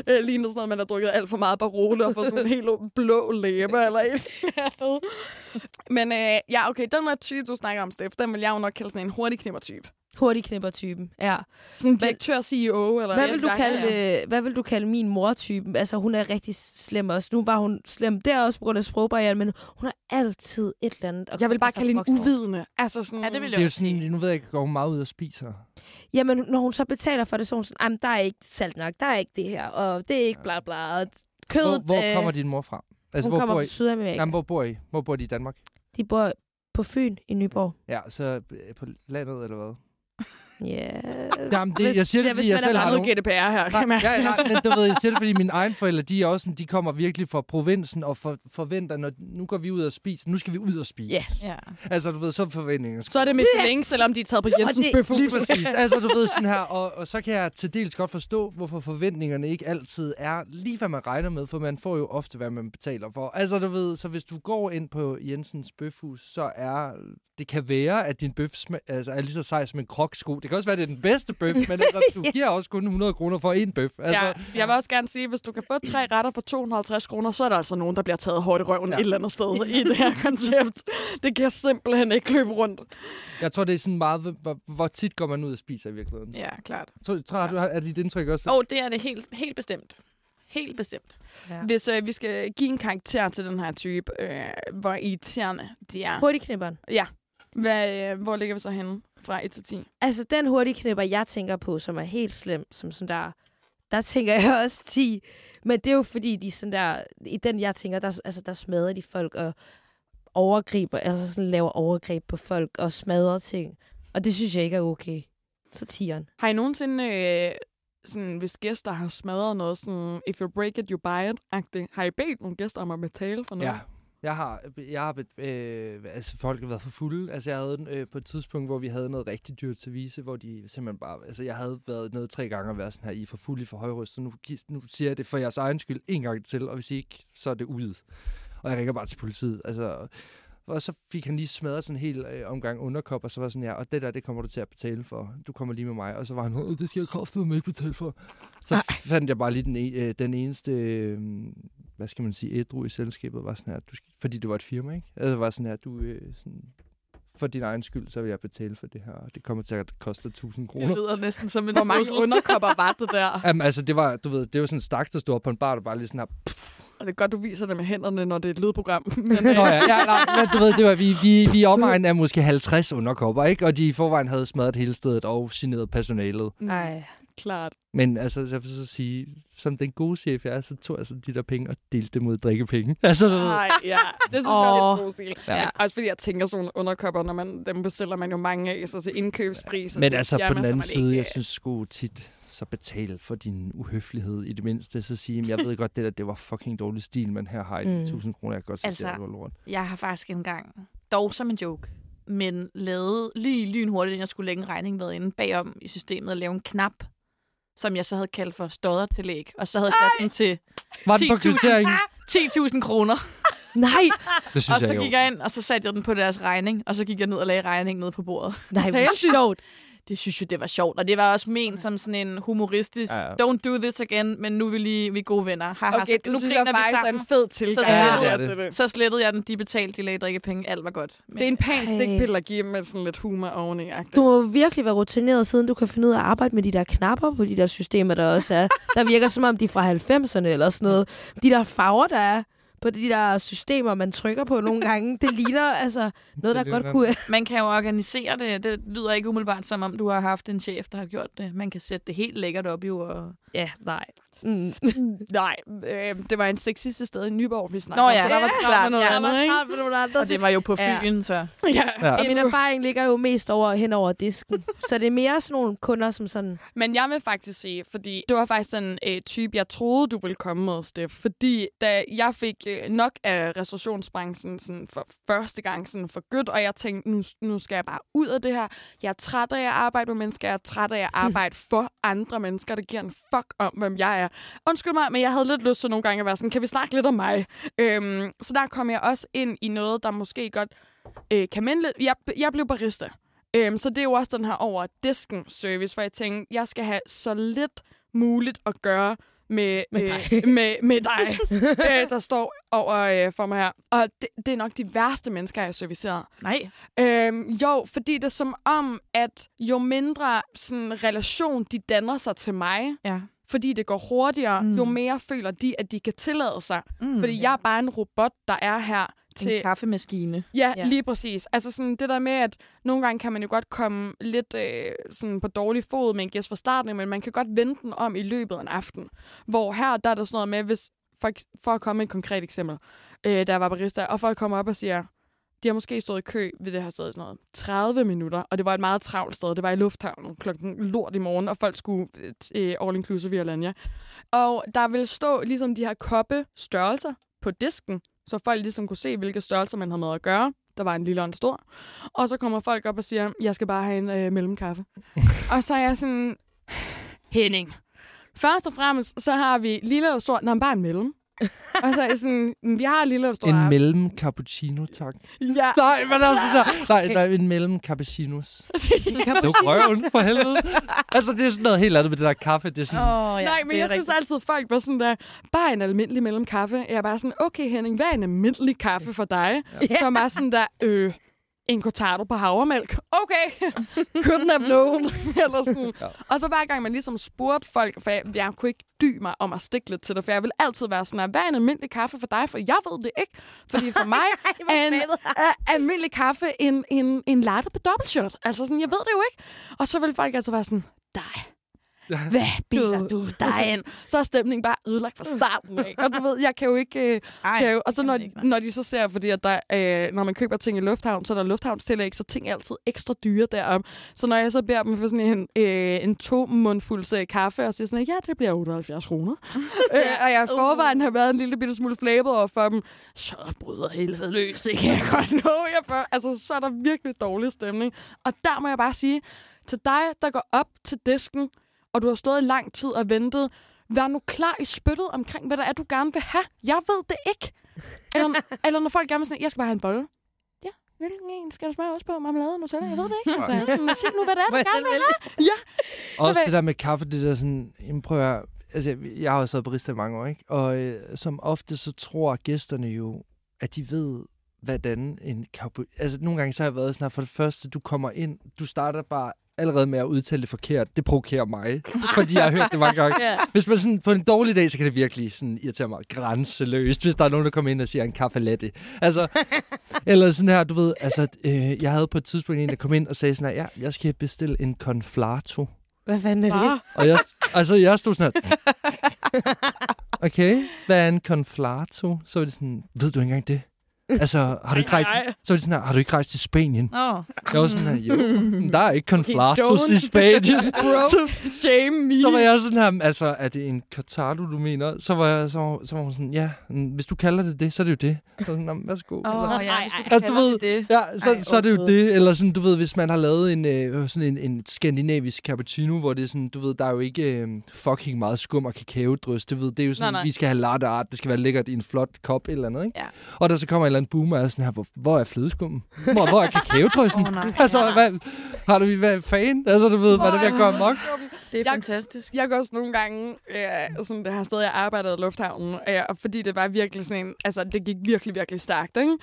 Øh, Ligner sådan noget, man har drukket alt for meget Barolo og fået sådan en helt blå læbe eller et. Men øh, ja, okay, den der type, du snakker om, Steff, den vil jeg jo nok kalde sådan en hurtig knipper-type. Knipper-typen, ja. Sådan en direktør-CEO, eller Hvad vil, du Ja, ja. kalde, øh, hvad vil du kalde min mor-typen? Altså, hun er rigtig slem også. Nu var hun slem der også på grund af sprogbarrieren, men hun har altid et eller andet. Jeg vil bare sig kalde hende uvidende. Altså sådan, Ja, det vil Det jeg er jo også sige. sådan, nu ved jeg ikke, går hun meget ud og spiser. Jamen, når hun så betaler for det, så er hun sådan, "Jamen, der er ikke salt nok, der er ikke det her, og det er ikke bla bla. Og kødet, Hvor, hvor øh, kommer din mor fra? Altså, hun hvor kommer bor fra I? Sydamerika. Jamen, hvor bor I? Hvor bor de i Danmark? De bor på Fyn i Nyborg. Ja, så øh, på landet, eller hvad? Ja. Jamen, det, Hvis- jeg siger det, ja, fordi jeg selv har noget nogle... GDPR her. kan Nej, man- ja, nej, men du ved, jeg det, fordi mine egne forældre, de er også sådan, de kommer virkelig fra provinsen og for, forventer, når nu går vi ud og spiser, nu skal vi ud og spise. Yes. Ja. Altså, du ved, så er forventningen. Så er det Michelin, selvom de er taget på Jensens bøfhus. Lige præcis. Altså, du ved sådan her, og, og så kan jeg til dels godt forstå, hvorfor forventningerne ikke altid er lige, hvad man regner med, for man får jo ofte, hvad man betaler for. Altså, du ved, så hvis du går ind på Jensens bøfhus, så er det kan være, at din bøf altså, er lige så sej som en kroksko. Det kan også være, at det er den bedste bøf, men altså, du giver også kun 100 kroner for en bøf. Altså, Ja, jeg vil også gerne sige, at hvis du kan få tre retter for 250 kroner, så er der altså nogen, der bliver taget hårdt i røven ja. Ja. et eller andet sted i det her koncept. Det kan simpelthen ikke løbe rundt. Jeg tror, det er sådan meget, hvor, hvor tit går man ud og spiser i virkeligheden. ja, klart. Så, tror, har du, er dit indtryk også? Og oh, det er det helt, helt bestemt. Helt bestemt. Ja. Hvis øh, vi skal give en karakter til den her type, øh, hvor irriterende de er. Hurtig knipperen. Hvad, øh, hvor ligger vi så henne fra 1 til 10? Altså, den hurtige knipper, jeg tænker på, som er helt slem, som sådan der, der tænker jeg også 10. Men det er jo fordi, de sådan der, i den jeg tænker, der, altså, der smadrer de folk og overgriber, altså sådan laver overgreb på folk og smadrer ting. Og det synes jeg ikke er okay. Så tieren. Har I nogensinde, øh, sådan, hvis gæster har smadret noget, sådan, if you break it, you buy it-agtigt, har I bedt nogle gæster om at betale for noget? Ja. Jeg har, jeg har øh, altså folk har været for fulde. Altså jeg havde øh, på et tidspunkt, hvor vi havde noget rigtig dyrt service, hvor de simpelthen bare, altså jeg havde været nede tre gange og været sådan her, I er for fulde, I for højrystet. Nu, nu siger jeg det for jeres egen skyld en gang til, og hvis I ikke, så er det ude. Og jeg ringer bare til politiet. Altså, og så fik han lige smadret sådan en hel øh, omgang underkop, og så var sådan, ja, og det der, det kommer du til at betale for. Du kommer lige med mig. Og så var han, "Øh, det skal jeg kraftedeme ikke betale for. Så fandt jeg bare lige den, e- øh, den eneste, øh, hvad skal man sige, ædru i selskabet, var sådan her, du skal, fordi det var et firma, ikke? Altså var sådan her, du, øh, sådan, for din egen skyld, så vil jeg betale for det her. og Det kommer til at koste 1000 Det kroner. lyder næsten som en Hvor mange underkopper var det der? Jamen, altså, det var, du ved, det var sådan en stak, der stod på en bar, der bare lige sådan her, Og det er godt, du viser det med hænderne, når det er et lydprogram. Men, Nå ja, ja nej, du ved, det var, vi, vi, vi omegn af måske 50 underkopper, ikke? Og de i forvejen havde smadret hele stedet og generet personalet. Nej. Klart. Men altså, jeg vil så sige, som den gode chef jeg er, så tog jeg så de der penge og delte dem ud drikkepenge. Altså, du ved. Nej, ja. Det synes jeg er lidt god stil. Ja. Ja. Også fordi jeg tænker sådan nogle underkopper, når man, dem bestiller man jo mange af, så til indkøbspris. Men så altså, på den anden side, ikke, jeg synes sgu tit, så betal for din uhøflighed i det mindste. Så sige, "Jamen, jeg ved godt, det der, det var fucking dårlig stil, men her har I Mm. mm. 1000 kroner, jeg kan godt se, Altså, det var lort. Jeg har faktisk engang, dog som en joke, men lavet lige lynhurtigt, inden jeg skulle lægge en regning, været inde bagom i systemet og lave en knap, som jeg så havde kaldt for stoddertillæg, og så havde jeg sat den til Var den på 10.000. kvitteringen? 10.000 kroner. Nej, Det synes Og så jeg gik jo. jeg ind, og så satte jeg den på deres regning, og så gik jeg ned og lagde regningen ned på bordet. nej, hvor sjovt. Det synes jeg, det var sjovt, og det var også ment som sådan en humoristisk, Ja, ja. don't do this again, men nu er vi lige vi er gode venner. Haha, Okay, så det nu synes griner jeg vi sammen. en fed tilgang. Så Ja, slettede, det er jeg, det. til det. så slettede jeg den, de betalte, de lagde drikkepenge, alt var godt. Men, Det er en pæn Ej. stikpille at give med sådan lidt humor oveni. Du må virkelig være rutineret, siden du kan finde ud af at arbejde med de der knapper på de der systemer, der også er. Der virker som om, de er fra 90'erne eller sådan noget. De der farver, der er på de der systemer, man trykker på nogle gange, det ligner altså noget, der godt kunne... Man kan jo organisere det. Det lyder ikke umiddelbart, som om du har haft en chef, der har gjort det. Man kan sætte det helt lækkert op jo. Og... Ja, nej. Mm. Nej, øh, det var en sexiste sted i Nyborg, vi snakkede Nå ja, så der var ja, klart. noget Ja, andet, ikke? med nogle andre. og det var jo på Ja. flyen, så... Ja. Ja. Og min erfaring ligger jo mest over hen over disken. Så det er mere sådan nogle kunder, som sådan... Men jeg vil faktisk sige, fordi det var faktisk den øh, type, jeg troede, du ville komme med, Steff. Fordi da jeg fik øh, nok af restaurationsbranchen sådan, for første gang sådan, for godt, og jeg tænkte, nu, nu skal jeg bare ud af det her. Jeg er træt af at arbejde med mennesker. Jeg er træt af at arbejde for andre mennesker. Det giver en fuck om, hvem jeg er. Undskyld mig, men jeg havde lidt lyst til nogle gange at være sådan, kan vi snakke lidt om mig? Øhm, så der kom jeg også ind i noget, der måske godt øh, kan minde lidt. Jeg, jeg blev barista. Øhm, så det er jo også den her over disken service, hvor jeg tænkte, jeg skal have så lidt muligt at gøre med, Med øh, dig. med, med dig, øh, der står over øh, for mig her. Og det, det er nok de værste mennesker, jeg har serviceret. Nej. Øhm, jo, fordi det er som om, at jo mindre sådan, relation de danner sig til mig, Ja. Fordi det går hurtigere, Mm. jo mere føler de, at de kan tillade sig. Mm. Fordi jeg er bare en robot, der er her til En kaffemaskine. Ja, Ja. ja, lige præcis. Altså sådan det der med, at nogle gange kan man jo godt komme lidt øh, sådan på dårlig fod med en gæst fra starten, men man kan godt vende den om i løbet af en aften. Hvor her, der er der sådan noget med, hvis, for, for at komme med et konkret eksempel, øh, der var barista, og folk kommer op og siger, de har måske stået i kø ved det her sted sådan noget 30 minutter, og det var et meget travlt sted. Det var i lufthavnen klokken lort i morgen, og folk skulle øh, all inclusive i Alanya. Og der vil stå ligesom de her koppe størrelser på disken, så folk ligesom kunne se, hvilke størrelser man havde med at gøre. Der var en lille og en stor. Og så kommer folk op og siger, jeg skal bare have en øh, mellemkaffe. og så er jeg sådan, Henning. Først og fremmest, så har vi lille og stor, når bare en mellem. Og så er jeg sådan, vi har lille og stor. En mellem cappuccino, tak. Ja. Nej, men altså, der, nej, nej, en mellem cappuccinos. Det er jo røven, for helvede. Altså, det er sådan noget helt andet med det der kaffe. Det er sådan, Oh, ja, Nej, men jeg synes altid, folk var sådan der, bare en almindelig mellem kaffe. Jeg er bare sådan, okay Henning, hvad er en almindelig kaffe for dig? Ja. Så er bare sådan der, øh, en cortado på havremælk. Okay, couldn't have known. Eller sådan. Ja. Og så hver gang man ligesom spurgte folk, for jeg, jeg kunne ikke dy mig om at stikke lidt til det, for jeg vil altid være sådan, hvad er en almindelig kaffe for dig? For jeg ved det ikke. Fordi for mig er en uh, almindelig kaffe en, en, en latte på dobbeltshot. Altså sådan, jeg ved det jo ikke. Og så vil folk altså være sådan, dig. Hvad bilder du dig ind? Så er stemningen bare ødelagt fra starten af. Og du ved, jeg kan jo ikke... Øh, Ej, kan jo, og så når, ikke, når de så ser, fordi at der, øh, når man køber ting i lufthavn, så er der lufthavnstillæg, så ting er altid ekstra dyre derom. Så når jeg så beder dem for sådan en, øh, en to mundfuld kaffe, og siger sådan, ja, det bliver 78 kroner. øh, og jeg forvejen har været en lille bitte smule flabet over for dem, så bryder helvede løs, det kan jeg godt nå jer for. Altså, så er der virkelig dårlig stemning. Og der må jeg bare sige, til dig, der går op til disken, og du har stået i lang tid og ventet, vær nu klar i spyttet omkring, hvad der er, du gerne vil have. Jeg ved det ikke. Eller, eller når folk gerne vil sådan, jeg skal bare have en bolle. Ja, hvilken en skal du smøre også på? Marmelade, Nutella? Jeg ved det ikke. Så jeg sådan, sig nu, hvad det er, du gerne vil have. Også ved- det der med kaffe, det der sådan, prøv at, altså jeg, har også været barista i mange år, ikke? Og øh, som ofte så tror gæsterne jo, at de ved, hvordan en kaffe... Altså nogle gange så har jeg været sådan her, for det første, du kommer ind, du starter bare allerede med at udtale det forkert. Det provokerer mig, fordi jeg har hørt det mange gange. Ja. Hvis man sådan, på en dårlig dag, så kan det virkelig sådan irritere mig grænseløst, hvis der er nogen, der kommer ind og siger en kaffe latte. Altså, eller sådan her, du ved, altså, øh, jeg havde på et tidspunkt en, der kom ind og sagde sådan her, ja, jeg skal bestille en conflato. Hvad fanden er det? Og jeg, altså, jeg stod sådan her, okay, hvad er en conflato? Så var det sådan, ved du ikke engang det? Altså, har du ikke rejst, så var det sådan her, har du ikke rejst til Spanien? Nå, Jeg var sådan her, jo, der er ikke conflatos don't i Spanien. Bro, Så- shame me. så var jeg sådan her, altså, er det en cortado, du mener? Så var jeg så, så var hun sådan, ja, hvis du kalder det det, så er det jo det. Så sådan, "Nå, værsgo. Åh, Eller- ja, hvis du ej, altså, du kalder ved- det det. Ja, så, Ej, så er det jo det. Eller sådan, du ved, hvis man har lavet en, øh, sådan en, en skandinavisk cappuccino, hvor det er sådan, du ved, der er jo ikke øh, fucking meget skum og kakaodrys. Det, ved, det er jo sådan, Nej, nej. vi skal have latte art, det skal være lækkert i en flot kop eller andet, ikke? Ja. Og der så kommer en eller anden boomer er sådan her, hvor, hvor er flødeskummen? Hvor, hvor er kakaodryssen? Nej. altså, hvad, har du hvad fan? Altså, du ved, hvad det er ved at gøre mok? Det er Jeg- fantastisk. Jeg går også nogle gange, øh, sådan det her sted, jeg arbejdede i lufthavnen, øh, og fordi det var virkelig sådan en, altså det gik virkelig, virkelig stærkt, ikke?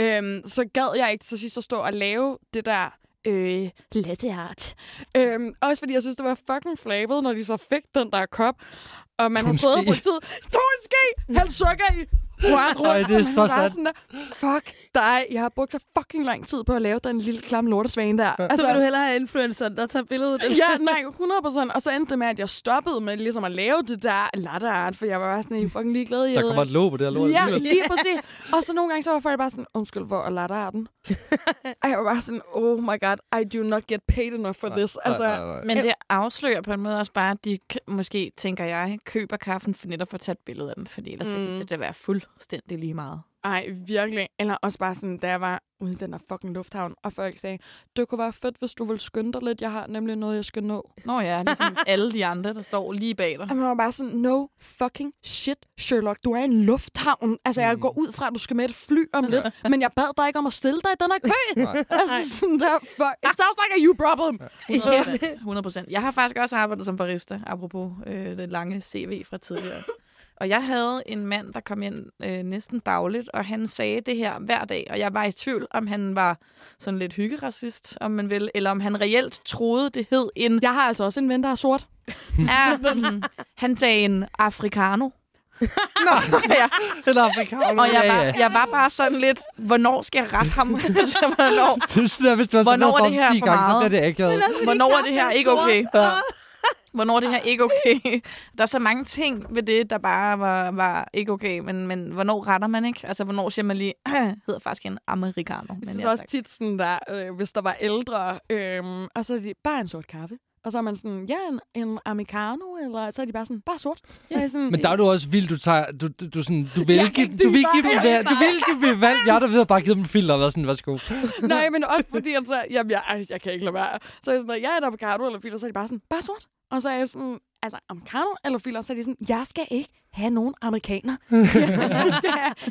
Øhm, så gad jeg ikke til sidst at stå og lave det der øh, latte art. Øhm, også fordi jeg synes, det var fucking flabet, når de så fik den der kop, og man har ske. på tid, tog en ske, hæld sukker i, rørt rundt, Ej, det er så sandt. sådan der, fuck dig, jeg har brugt så fucking lang tid på at lave den lille klamme lortesvane der. Så Altså, vil du hellere have influenceren, der tager billedet. Ja, nej, 100%. Og så endte det med, at jeg stoppede med ligesom at lave det der latte art, for jeg var bare sådan, jeg fucking ligeglad. Jeg Der kommer et låg på det her lort. Ja, lige præcis. Og så nogle gange, så var folk bare sådan, undskyld, hvor er latte arten? og jeg var bare sådan, oh my god, I do not get paid enough for this. Altså, Nej, nej, nej. Men det afslører på en måde også bare, at de måske, tænker jeg, køber kaffen for netop at tage et billede af den, fordi ellers mm. Så ville det være fuldstændig lige meget. ej, virkelig. Eller også bare sådan, da jeg var ude i den der fucking lufthavn, og folk sagde, det kunne være fedt, hvis du ville skynde dig lidt. Jeg har nemlig noget, jeg skal nå. Nå ja, ligesom alle de andre, der står lige bag dig. Og man var bare sådan, no fucking shit, Sherlock. Du er i en lufthavn. Altså, jeg Mm. går ud fra, at du skal med et fly om lidt. men jeg bad dig ikke om at stille dig i den her kø. altså, sådan der, fuck. It sounds like a you problem. 100 100 procent. Jeg har faktisk også arbejdet som barista, apropos øh, den lange CV fra tidligere. Og jeg havde en mand, der kom ind øh, næsten dagligt, og han sagde det her hver dag, og jeg var i tvivl, om han var sådan lidt hyggeracist, om man vil, eller om han reelt troede, det hed en... Jeg har altså også en ven, der er sort. Ja, mm, han sagde en africano. Eller afrikaner. Og jeg Ja, var, ja. jeg var bare sådan lidt, hvornår skal jeg rette ham? altså, hvornår, Det er hvis Hvornår noget er det her 10 for gange, så meget? bliver det akavet. hvornår er det her ikke okay? Hvornår er det her ikke okay? Der er så mange ting ved det, der bare var, var ikke okay, men, men hvornår retter man ikke? Altså, hvornår siger man lige, hedder faktisk en americano. Jeg Men synes ja, også tak. tit sådan der, øh, hvis der var ældre, øh, og så er de bare en sort kaffe. Og så er man sådan, ja, en, en americano, eller så er de bare sådan, bare sort. Ja. Sådan, Men der er du også vild, du tager, du, du, du, sådan, du vil, kan du vil ikke give dem, bare- valg- du vil give dem valg. Jeg har da ved at bare give dem en filter og været sådan, værsgo. Nej, men også fordi, altså, jamen, jeg, ej, jeg kan ikke lade være. Så er jeg sådan, jeg er en avocado eller filer, så er de bare sådan, bare sort. Og så er jeg sådan, altså, americano eller filer, så er de sådan, jeg skal ikke have nogen amerikaner.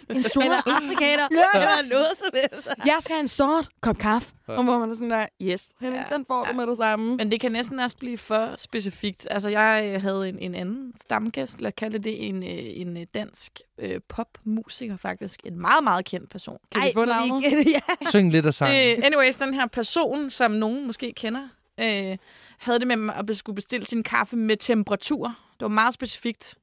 en sort Afrikaner. Ja. Eller noget som helst. Jeg skal have en sort kop kaffe. Og hvor man er sådan der, yes, Henning, Ja. den får du Ja. med det samme. Men det kan næsten også blive for specifikt. Altså, jeg øh, havde en, en anden stamgæst, lad os kalde det en, øh, en øh, dansk øh, popmusiker faktisk. En meget, meget kendt person. Kan vi få vi navnet? ikke- ja. Syng lidt af sangen. Øh, anyways, den her person, som nogen måske kender, øh, havde det med at skulle bestille sin kaffe med temperatur. Det var meget specifikt.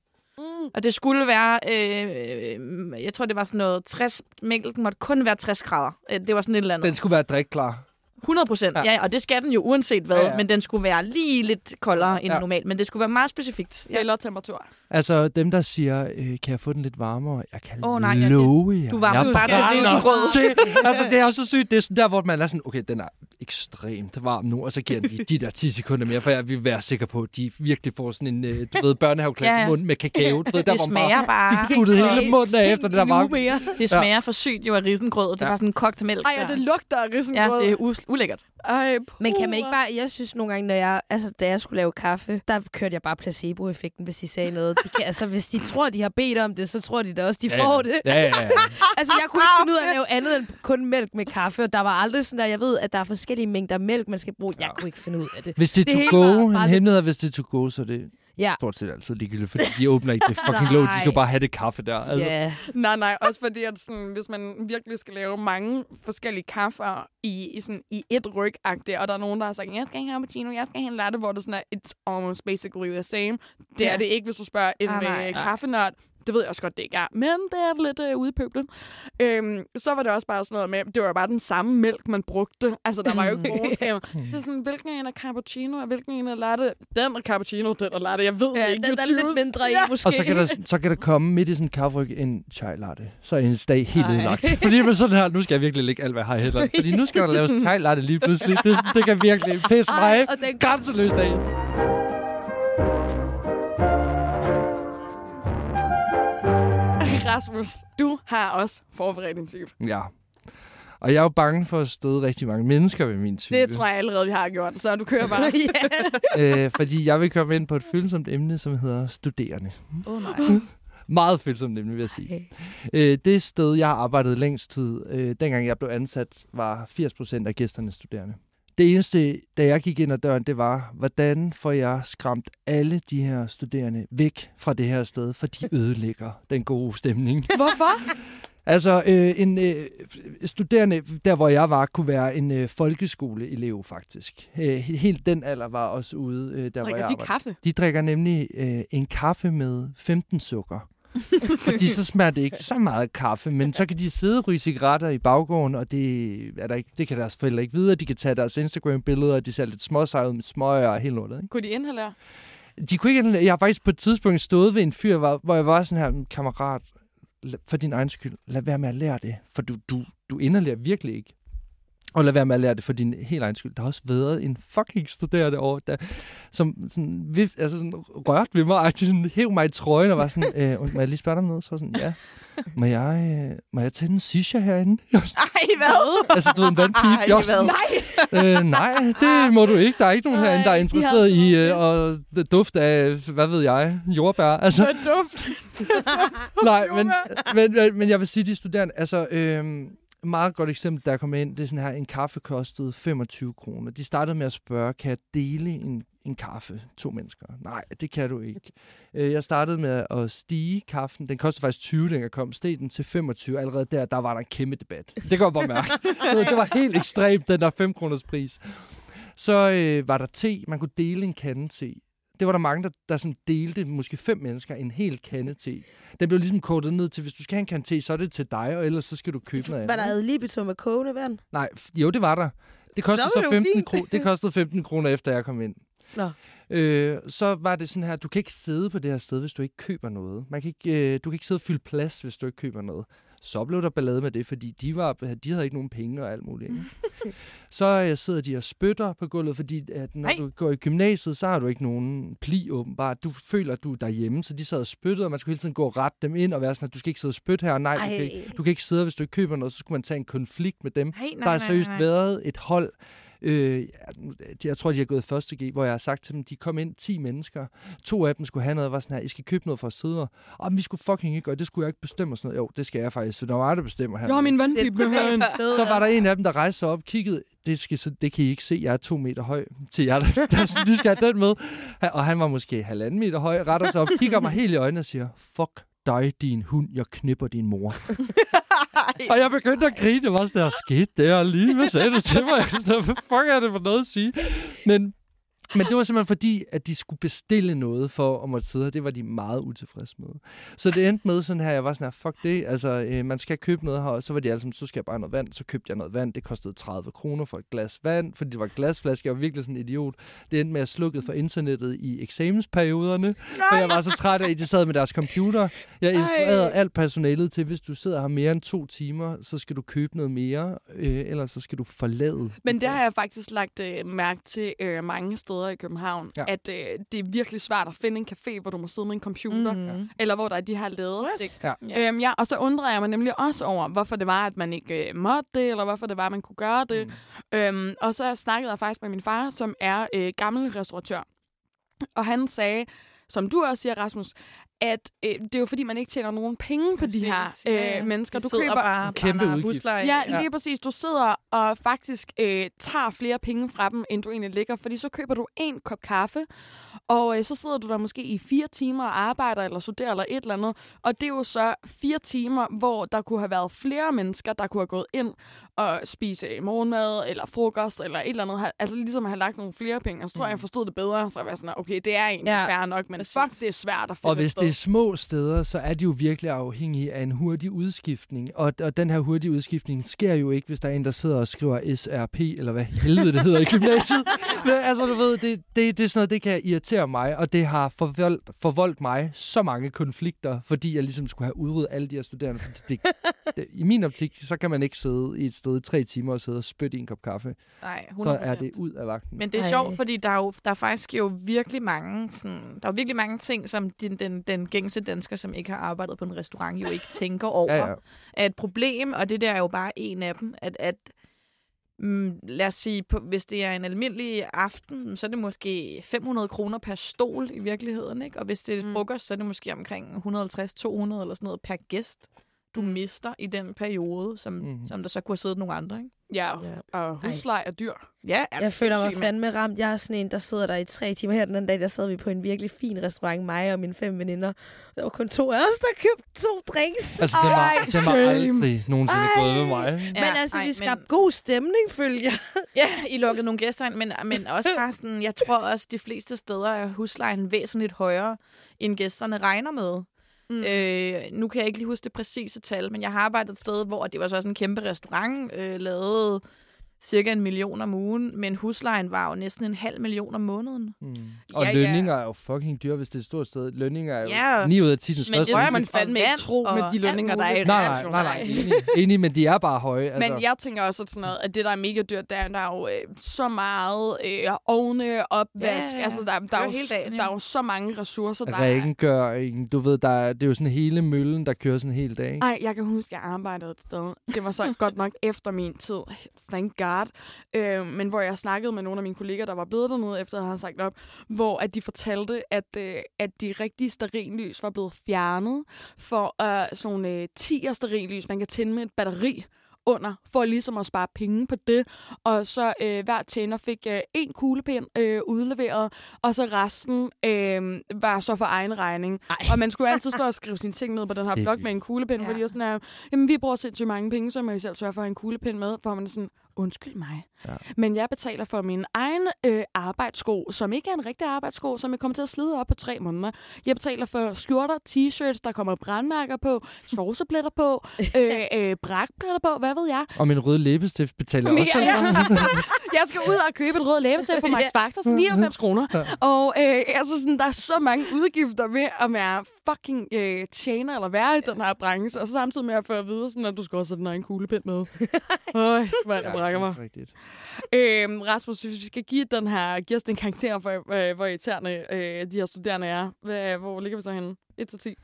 Mm. Og det skulle være, øh, jeg tror, det var sådan noget 60, mælken måtte kun være 60 grader. Øh, det var sådan et eller andet. Den skulle være drikklar. 100 procent. Ja. Ja. ja, og det skal den jo uanset hvad, Ja, ja, ja. ja. men den skulle være lige lidt koldere end Ja. ja. normalt. Men det skulle være meget specifikt. Ja. Eller temperatur. Altså, dem, der siger, øh, kan jeg få den lidt varmere? Jeg kan Åh, nej, jeg- love jer. Du den bare til risengrød. Altså, det er også så sygt. Det er sådan der, hvor man er sådan, okay, den er ekstremt varm nu, og så giver den lige de der 10 sekunder mere, for jeg vil være sikker på, at de virkelig får sådan en, øh, du ved, børnehaveklasse Ja, ja. mund med kakao. Du ved, der, Det smager bare. de puttede hele munden af efter det der varme. Det smager for sygt jo af risengrød. Det Ja. var sådan kogt mælk. Ej, og der. det lugter af Ja, risengrød. det er ulækkert. Ej, Men kan man ikke bare... Jeg synes nogle gange, når jeg, altså, da jeg skulle lave kaffe, der kørte jeg bare placebo-effekten, hvis de sagde noget. De kan, altså, hvis de tror, de har bedt om det, så tror de da også, de får det. Ja, ja, ja. Altså, jeg kunne ikke finde ud af at lave andet end kun mælk med kaffe. Og der var aldrig sådan der, jeg ved, at der er forskellige mængder mælk, man skal bruge. Jeg kunne ikke finde ud af det. Hvis det Det er to go, var en bare lidt- hemmelighed er, hvis det er to go, så er det Ja. stort set altid ligegyldigt, fordi de åbner ikke det fucking låg. De skal Nej. bare have det kaffe der. Altså. Ja. Nej, nej, også fordi, at sådan, hvis man virkelig skal lave mange forskellige kaffer i, i, sådan, i et ryg og der er nogen, der har sagt, jeg skal have en cappuccino, jeg skal have en latte, hvor det sådan er, it's almost basically the same. Det er det ikke, hvis du spørger en Ah, ah, nej. øh, kaffenørd. Det ved jeg også godt, det ikke er. Men det er lidt øh, ude i pøblen. Øhm, så var det også bare sådan noget med, det var bare den samme mælk, man brugte. Altså, der var jo ikke forskel. det er sådan, hvilken en er cappuccino, og hvilken en er latte? Den er cappuccino, den er latte. Jeg ved ja det ikke. den Det er lidt 20. mindre i, Ja. måske. Og så kan, der, så kan der komme midt i sådan en kafferyg en chai latte. Så er ens dag helt ødelagt. Fordi man sådan her, nu skal jeg virkelig lægge alt, hvad jeg har i. Fordi nu skal der laves chai latte lige pludselig. Det, det kan virkelig pisse mig Ej, og den Grænseløst af. Rasmus, du har også forberedt en type. Ja. Og jeg er jo bange for at støde rigtig mange mennesker ved min type. Det tror jeg allerede, vi har gjort, så du kører bare. øh, fordi jeg vil komme ind på et følsomt emne, som hedder studerende. Åh, nej. Meget følsomt emne, vil jeg sige. Okay. Øh, det sted, jeg har arbejdet længst tid, øh, dengang jeg blev ansat, var 80% af gæsterne studerende. Det eneste, da jeg gik ind ad døren, det var, hvordan får jeg skræmt alle de her studerende væk fra det her sted, for de ødelægger den gode stemning. Hvorfor? Altså, øh, en øh, studerende, der hvor jeg var, kunne være en øh, folkeskoleelev faktisk. Øh, helt den alder var også ude, øh, der hvor jeg Drikker de kaffe? De drikker nemlig øh, en kaffe med 15 sukker. Fordi så smager det ikke så meget kaffe, men så kan de sidde og ryge cigaretter i baggården, og det, er der ikke, det kan deres forældre ikke vide, og de kan tage deres Instagram-billeder, og de ser lidt småsejret med smøger og helt lortet. Ikke? Kunne de inhalere? De kunne ikke, jeg har faktisk på et tidspunkt stået ved en fyr, hvor, jeg var sådan her, kammerat, for din egen skyld, lad være med at lære det, for du, du, du inhalerer virkelig ikke. Og lad være med at lære det for din helt egen skyld. Der har også været en fucking studerende over, der, som sådan, vif, altså sådan, rørte ved mig, og sådan, hæv mig i trøjen og var sådan, øh, "Und, må jeg lige spørge dig om noget? Så var sådan, ja. Må jeg, øh, må jeg tænde en shisha herinde? Jeg sådan, Ej, hvad? altså, du ved, en vandpip. Jeg var sådan, hvad? Øh, nej, det må du ikke. Der er ikke nogen herinde, der er Ej, interesseret i øh, at duft af, hvad ved jeg, jordbær. Altså, Hvad duft. nej, men, men, men, men jeg vil sige, de studerende, altså, øh, meget godt eksempel, der kom ind, det er sådan her, en kaffe kostede 25 kroner. De startede med at spørge, kan jeg dele en, en kaffe? To mennesker. Nej, det kan du ikke. Øh, Jeg startede med at stige kaffen. Den kostede faktisk 20, den jeg kom. Steg den til 25. Allerede der, der var der en kæmpe debat. Det kan jeg bare mærke. Det var helt ekstremt, den der 5 kroners pris. Så øh, var der te. Man kunne dele en kande te. Det var der mange, der, der sådan delte, måske fem mennesker, en hel kande te. Den blev ligesom kortet ned til, hvis du skal have en kande te, så er det til dig, og ellers så skal du købe noget Var der ad libitum med kogende vand? Nej, jo, det var der. Det kostede, Nå, så men det var 15 fint. kro- det kostede 15 kroner, efter jeg kom ind. Nå. Øh, så var det sådan her, du kan ikke sidde på det her sted, hvis du ikke køber noget. Man kan ikke, øh, du kan ikke sidde og fylde plads, hvis du ikke køber noget. Så blev der ballade med det, fordi de, var, de havde ikke nogen penge og alt muligt. Ikke? så øh, sidder de og spytter på gulvet, fordi at når Nej. du går i gymnasiet, så har du ikke nogen pli åbenbart. Du føler, at du er derhjemme, så de sad og spyttede, og man skulle hele tiden gå og rette dem ind og være sådan, at du skal ikke sidde og spytte her. Nej, du kan, ikke, du kan ikke sidde, hvis du ikke køber noget, så skulle man tage en konflikt med dem. Nej, nej, Der har nej, seriøst nej. været et hold, øh, ja, nu- jeg tror, de har gået første G, hvor jeg har sagt til dem, de kom ind 10 mennesker. To af dem skulle have noget, var sådan her, I skal købe noget for at sidde og, og vi skulle fucking ikke gøre, det skulle jeg ikke bestemme og sådan noget. Jo, det skal jeg faktisk, for der var der bestemmer her. Jeg har min vandpip med herinde. Så var der en af dem, der rejste sig op, kiggede, det, skal, så, det kan I ikke se, jeg er to meter høj til jer, der, der de skal have den med. Og han var måske halvanden meter høj, retter sig op, kigger mig helt i øjnene og siger, fuck dig, din hund, jeg knipper din mor. og jeg begyndte at grine, det var sådan, der skete der lige, hvad sagde du til mig? Hvad fuck er det for noget at sige? Men Men det var simpelthen fordi, at de skulle bestille noget for at måtte sidde, og det var de meget utilfredse med. Så det endte med sådan her, jeg var sådan her, fuck det, altså øh, man skal købe noget her, og så var de alle sammen, så skal jeg bare noget vand, så købte jeg noget vand, det kostede 30 kroner for et glas vand, fordi det var glasflaske, jeg var virkelig sådan en idiot. Det endte med, at jeg slukkede for internettet i eksamensperioderne, for jeg var så træt af, at de sad med deres computer. Jeg instruerede alt personalet til, hvis du sidder her mere end to timer, så skal du købe noget mere, øh, ellers så skal du forlade. Men det har jeg faktisk lagt øh, mærke til øh, mange steder i København, Ja. at øh, det er virkelig svært at finde en café, hvor du må sidde med en computer, mm. eller hvor der er de her ladestik. Ja. Ja. Øhm, ja, og så undrer jeg mig nemlig også over, hvorfor det var, at man ikke øh, måtte det, eller hvorfor det var, at man kunne gøre det. Mm. Øhm, og så snakkede jeg faktisk med min far, som er øh, gammel restauratør. Og han sagde, som du også siger, Rasmus, at øh, det er jo fordi, man ikke tjener nogen penge på de her. Ja, ja. øh, mennesker. Du køber bare Kæmpe husleje. Ja, Ja. lige præcis. Du sidder og faktisk øh, tager flere penge fra dem, end du egentlig ligger. Fordi så køber du en kop kaffe, og øh, så sidder du der måske i fire timer og arbejder eller studerer eller et eller andet. Og det er jo så fire timer, hvor der kunne have været flere mennesker, der kunne have gået ind og spise morgenmad eller frokost eller et eller andet. Altså ligesom at have lagt nogle flere penge. Og så tror jeg, jeg forstod det bedre. Så var jeg sådan, okay, det er egentlig Ja. fair nok, men fuck, det er svært at finde Og hvis sted. det er små steder, så er de jo virkelig afhængige af en hurtig udskiftning. Og, og den her hurtige udskiftning sker jo ikke, hvis der er en, der sidder og skriver SRP, eller hvad helvede det hedder i gymnasiet. Men altså, du ved, det, det, det er sådan noget, det kan irritere mig, og det har forvoldt, forvoldt mig så mange konflikter, fordi jeg ligesom skulle have udryddet alle de her studerende. Fordi det, det, I min optik, så kan man ikke sidde i et sted i tre timer og sidde og spytte i en kop kaffe. Nej, 100%. Så er det ud af vagten. Men det er Ej. sjovt, fordi der er, jo, der er faktisk jo virkelig mange, sådan, der er jo virkelig mange ting, som den, den, den gængse dansker, som ikke har arbejdet på en restaurant, jo ikke tænker over, Ja, ja. er et problem, og det der er jo bare en af dem, at, at mm, lad os sige, på, hvis det er en almindelig aften, så er det måske 500 kroner per stol i virkeligheden, ikke? Og hvis det er Mm. frokost, så er det måske omkring 150-200 eller sådan noget per gæst, du Mm. mister i den periode, som, mm. som der så kunne have siddet nogle andre, ikke? Ja, og husleje er dyr. Ja, er Jeg du føler mig fandme ramt. Jeg er sådan en, der sidder der i tre timer. Her den anden dag, der sad vi på en virkelig fin restaurant, mig og mine fem veninder. Der var kun to af os, der købte to drinks. Altså, det var, det var aldrig nogensinde Ej. gået ved mig. men altså, ej, vi skabte god stemning, følger jeg. Ja, I lukkede nogle gæster ind, men, men også bare sådan, jeg tror også, de fleste steder er huslejen væsentligt højere, end gæsterne regner med. Mm. Øh, nu kan jeg ikke lige huske det præcise tal, men jeg har arbejdet et sted, hvor det var så også en kæmpe restaurant, øh, lavede cirka en million om ugen, men huslejen var jo næsten en halv million om måneden. Mm. Og Ja, ja, ja. lønninger er jo fucking dyre, hvis det er et stort sted. Lønninger er jo Ja, 9 ud af 10 den Men største. det skal man fandme ikke tro med de lønninger, der er i. Nej, nej, nej, nej. Enig, enig, men de er bare høje. Altså. Men jeg tænker også, at, sådan noget, at det, der er mega dyrt, der er, der er jo øh, så meget øh, ovne, opvask. Ja, ja. Altså, der, der, er jo, hele dagen, ja. der er jo så mange ressourcer, der er. Rengøring, du ved, der er, det er jo sådan hele møllen, der kører sådan en hel dag. ikke? Ej, jeg kan huske, at jeg arbejdede et sted. Det var så godt nok efter min tid. Thank God. Øh, men hvor jeg snakkede med nogle af mine kolleger, der var blevet dernede, efter at havde sagt op, hvor at de fortalte, at, øh, at de rigtige sterinlys var blevet fjernet for øh, sådan nogle øh, 10'er sterinlys, man kan tænde med et batteri under, for ligesom at spare penge på det. Og så øh, hver tjener fik øh, en kuglepind øh, udleveret, og så resten øh, var så for egen regning. Ej. Og man skulle altid stå og skrive sine ting ned på den her er vildt. med en kuglepind, ja. Fordi jeg sådan er, jamen vi bruger sindssygt mange penge, så må I selv sørge for at have en kuglepind med, hvor man er sådan, undskyld mig. Ja. Men jeg betaler for min egen øh, arbejdssko, som ikke er en rigtig arbejdssko, som jeg kommer til at slide op på tre måneder. Jeg betaler for skjorter, t-shirts, der kommer brandmærker på, sovseblætter på, øh, øh, brakpletter på, hvad ved jeg. Og min røde læbestift betaler Men også. jeg, jeg, jeg skal ud og købe et rød læbestift på Max Factor, så 99 kroner. Og øh, altså sådan, der er så mange udgifter ved at være fucking øh, tjener eller være i den her branche, og så samtidig med at få at vide, sådan, at du skal også have den egen kuglepind med. Øj, mand, jeg brækker mig. Rigtigt. Øhm, Rasmus, hvis vi skal give den her, give os den karakter for, øh, hvor irriterende øh, de her studerende er, hvad, hvor ligger vi så henne? 1 til 10?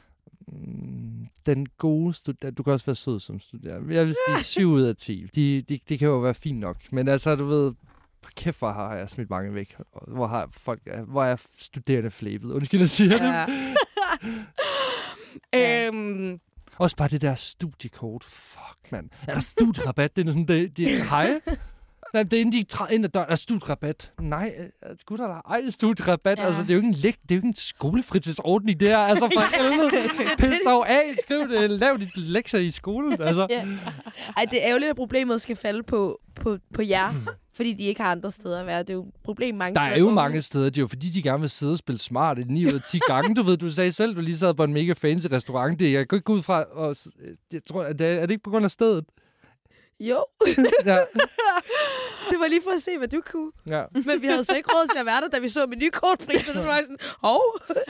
Mm, Den gode studerende, du kan også være sød som studerende. Jeg vil sige 7 ud af 10. De, de, de kan jo være fint nok. Men altså, du ved, kæft, hvor har jeg smidt mange væk. Hvor har folk, hvor er studerende flæbet? Undskyld, jeg siger det. Ja. Øhm, Også bare det der studiekort. Fuck, mand. Er der studierabat? det er sådan, det, det hej. Nej, det er inden de træder ind ad døren. Er studierabat? Nej, gud, der er ej studierabat. Ja. Altså, det er jo ikke en, læk, det er jo ikke en skolefritidsordning, det her. Altså, for helvede. Pis dog af. Skriv det. Lav dit lektier i skolen. Altså. Ja. Ej, det er ærgerligt, at problemet skal falde på, på, på jer. Fordi de ikke har andre steder at være. Det er jo et problem mange Der er jo mange steder, det er jo fordi, de gerne vil sidde og spille smart i 9 ud af 10 gange. Du ved, du sagde selv, du lige sad på en mega fancy restaurant. Det, jeg kan ikke gå ud fra, og jeg tror, at det er, er det ikke på grund af stedet? Jo, Ja, det var lige for at se, hvad du kunne. ja. Men vi havde så ikke råd til at være der, da vi så menukortpriser. Så var jeg sådan, hov.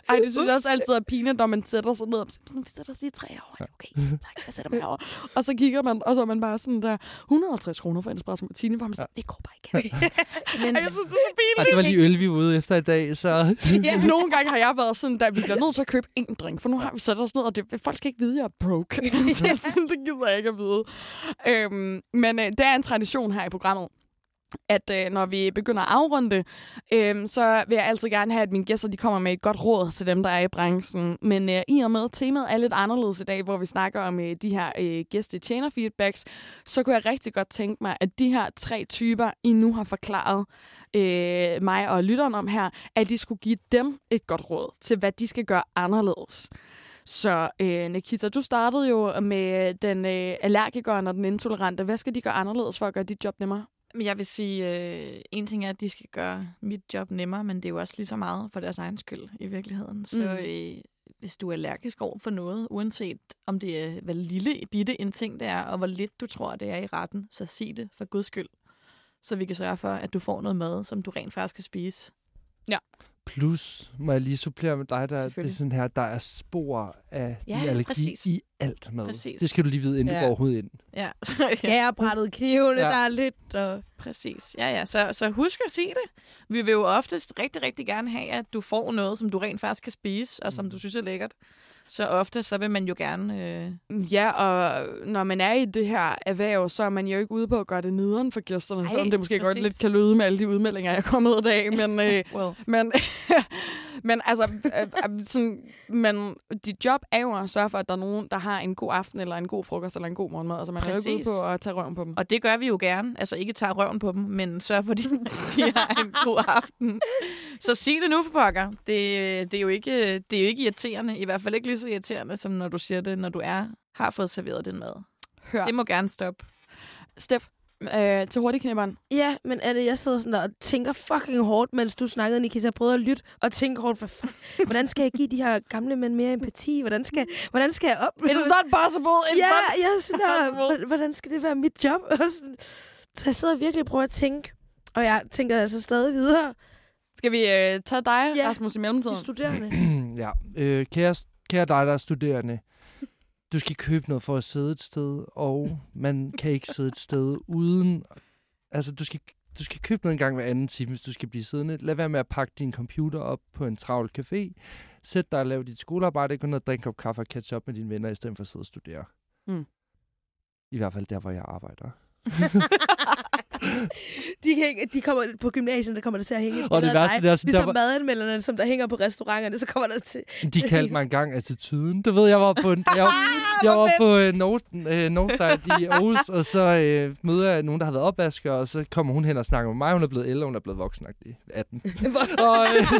Ej, det synes jeg også altid er pinligt, når man sætter sig ned og siger, vi sætter os lige tre år. Okay, tak, jeg sætter mig over. Og så kigger man, og så er man bare sådan der, 150 kroner for en espresso martini, hvor man sådan, det går bare ikke. Men Ej, jeg synes, det er så pinligt. Og det var lige øl, vi var ude efter i dag, så... Ja, nogle gange har jeg været sådan, at vi bliver nødt til at købe én drink, for nu har vi sat os ned, og det, folk skal ikke vide, at jeg er broke. Så sådan, det gider jeg ikke at vide. Øhm, Øhm, men øh, det er en tradition her i programmet, at øh, når vi begynder at afrunde det, øh, så vil jeg altid gerne have, at mine gæster de kommer med et godt råd til dem, der er i branchen. Men øh, i og med, at temaet er lidt anderledes i dag, hvor vi snakker om øh, de her øh, gæste-tjener-feedbacks, så kunne jeg rigtig godt tænke mig, at de her tre typer, I nu har forklaret øh, mig og lytteren om her, at de skulle give dem et godt råd til, hvad de skal gøre anderledes. Så øh, Nikita, du startede jo med den øh, allergikeren og den intolerante. Hvad skal de gøre anderledes for at gøre dit job nemmere? Men jeg vil sige, øh, en ting er, at de skal gøre mit job nemmere, men det er jo også lige så meget for deres egen skyld i virkeligheden. Så Mm. øh, hvis du er allergisk over for noget, uanset om det er, hvad lille bitte en ting det er, og hvor lidt du tror, det er i retten, så sig det for guds skyld. Så vi kan sørge for, at du får noget mad, som du rent faktisk kan spise. Plus, må jeg lige supplere med dig, der det er sådan her, der er spor af Ja, ja, allergi præcis. i alt mad. Præcis. Det skal du lige vide, inden ja. Du går overhovedet ind. Ja, skærebrættet knivene, Ja. der er lidt... Og... Præcis. Ja, ja. Så, så husk at sige det. Vi vil jo oftest rigtig, rigtig gerne have, at du får noget, som du rent faktisk kan spise, og som du synes er lækkert. Så ofte, så vil man jo gerne... Øh... Ja, og når man er i det her erhverv, så er man jo ikke ude på at gøre det nederen for gæsterne, Ej, selvom det måske godt præcis. lidt kan lyde med alle de udmeldinger, jeg er kommet i dag. Men, øh, Well. men, men altså, øh, øh, sådan, men dit job er jo at sørge for, at der er nogen, der har en god aften, eller en god frokost, eller en god morgenmad. Altså, man er jo ikke ude Præcis. på at tage røven på dem. Og det gør vi jo gerne. Altså ikke tage røven på dem, men sørg for, at de, de har en god aften. Så sig det nu for pokker. Det, det, er jo ikke, det er jo ikke irriterende. I hvert fald ikke lige så irriterende, som når du siger det, når du er har fået serveret din mad. Hør, Det må gerne stoppe. Steff, øh, til hurtigknipperen. Ja, men er det, jeg sidder sådan der og tænker fucking hårdt, mens du snakkede, Nikita. Jeg prøvede at lytte og tænke hårdt, for fuck, hvordan skal jeg give de her gamle mænd mere empati? Hvordan skal, hvordan skal jeg op? It's not possible! It's ja, not... jeg er sådan der, "Hvor- hvordan skal det være mit job? Og sådan- Så jeg sidder virkelig og prøver at tænke. Og jeg tænker altså stadig videre. Skal vi øh, tage dig, Ja. Rasmus, i De mellemtiden? studerende. ja, øh, kære, kære dig, der er studerende. Du skal købe noget for at sidde et sted, og man kan ikke sidde et sted uden... Altså, du skal, du skal købe noget en gang hver anden time, hvis du skal blive siddende. Lad være med at pakke din computer op på en travl café. Sæt dig og lav dit skolearbejde. Gå ned og drink en kop kaffe og catch up med dine venner, i stedet for at sidde og studere. Mm. I hvert fald der, hvor jeg arbejder. de, kan de kommer på gymnasiet, der kommer der til at hænge Og det værste, det er sådan, der Ligesom var- madanmelderne, som der hænger på restauranterne, så kommer der til... De kaldte mig engang attituden. Du ved, jeg var på en, jeg, jeg var på øh, North, øh, Northside i Aarhus, og så øh, møder jeg nogen, der har været opvasker, og så kommer hun hen og snakker med mig. Hun er blevet 11, hun er blevet voksenagtig. 18. og, øh,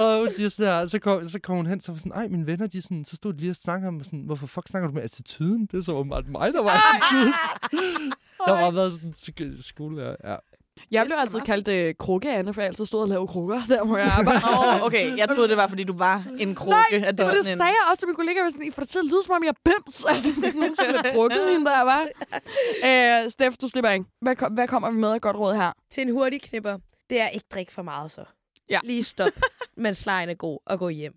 og hun siger sådan her, så kom, så kom hun hen, så var sådan, ej, mine venner, de sådan, så stod de lige og snakkede om, sådan, hvorfor fuck snakker du med attituden? Det er så åbenbart mig, der var attituden. der bare været sådan en sk- skole, ja. Jeg blev altid kaldt øh, krukke, Anne, for jeg altid stod og lavede krukker, der hvor jeg arbejder. Åh, oh, okay. Jeg troede, det var, fordi du var en krukke. Nej, at det Men var det sagde jeg også til min kollega, hvis I får det til at lyde, som om jeg er bims. Altså, nogen skulle have drukket hende der, var. Øh, Steff, du slipper ikke. Hvad, kom- hvad kommer vi med af godt råd her? Til en hurtig knipper. Det er ikke drikke for meget, så. Ja. Lige stop, mens lejen er god, og gå hjem.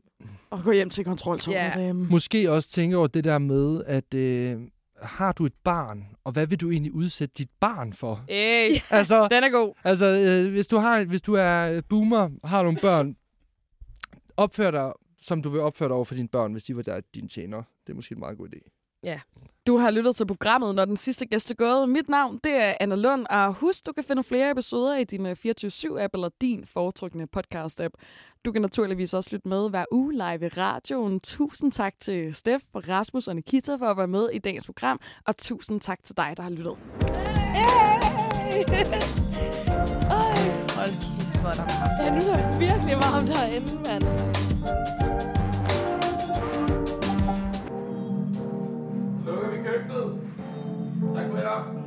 Og gå hjem til kontroltoget. Ja. Yeah. Måske også tænke over det der med, at øh, har du et barn, og hvad vil du egentlig udsætte dit barn for? Hey, Altså, den er god. Altså, øh, hvis, du har, hvis du er boomer, har nogle børn, opfør dig, som du vil opføre dig over for dine børn, hvis de var der dine tjenere. Det er måske en meget god idé. Du har lyttet til programmet, når den sidste gæst er gået. Mit navn, det er Anna Lund, og husk, du kan finde flere episoder i din øh, 24-7-app eller din foretrukne podcast-app. Du kan naturligvis også lytte med hver uge live i radioen. Tusind tak til Stef, Rasmus og Nikita for at være med i dagens program, og tusind tak til dig, der har lyttet. Hey! Hold kæft, hvor er der varmt. Ja, nu er det virkelig varmt herinde, mand. Lukker vi køkkenet. Tak for i aften.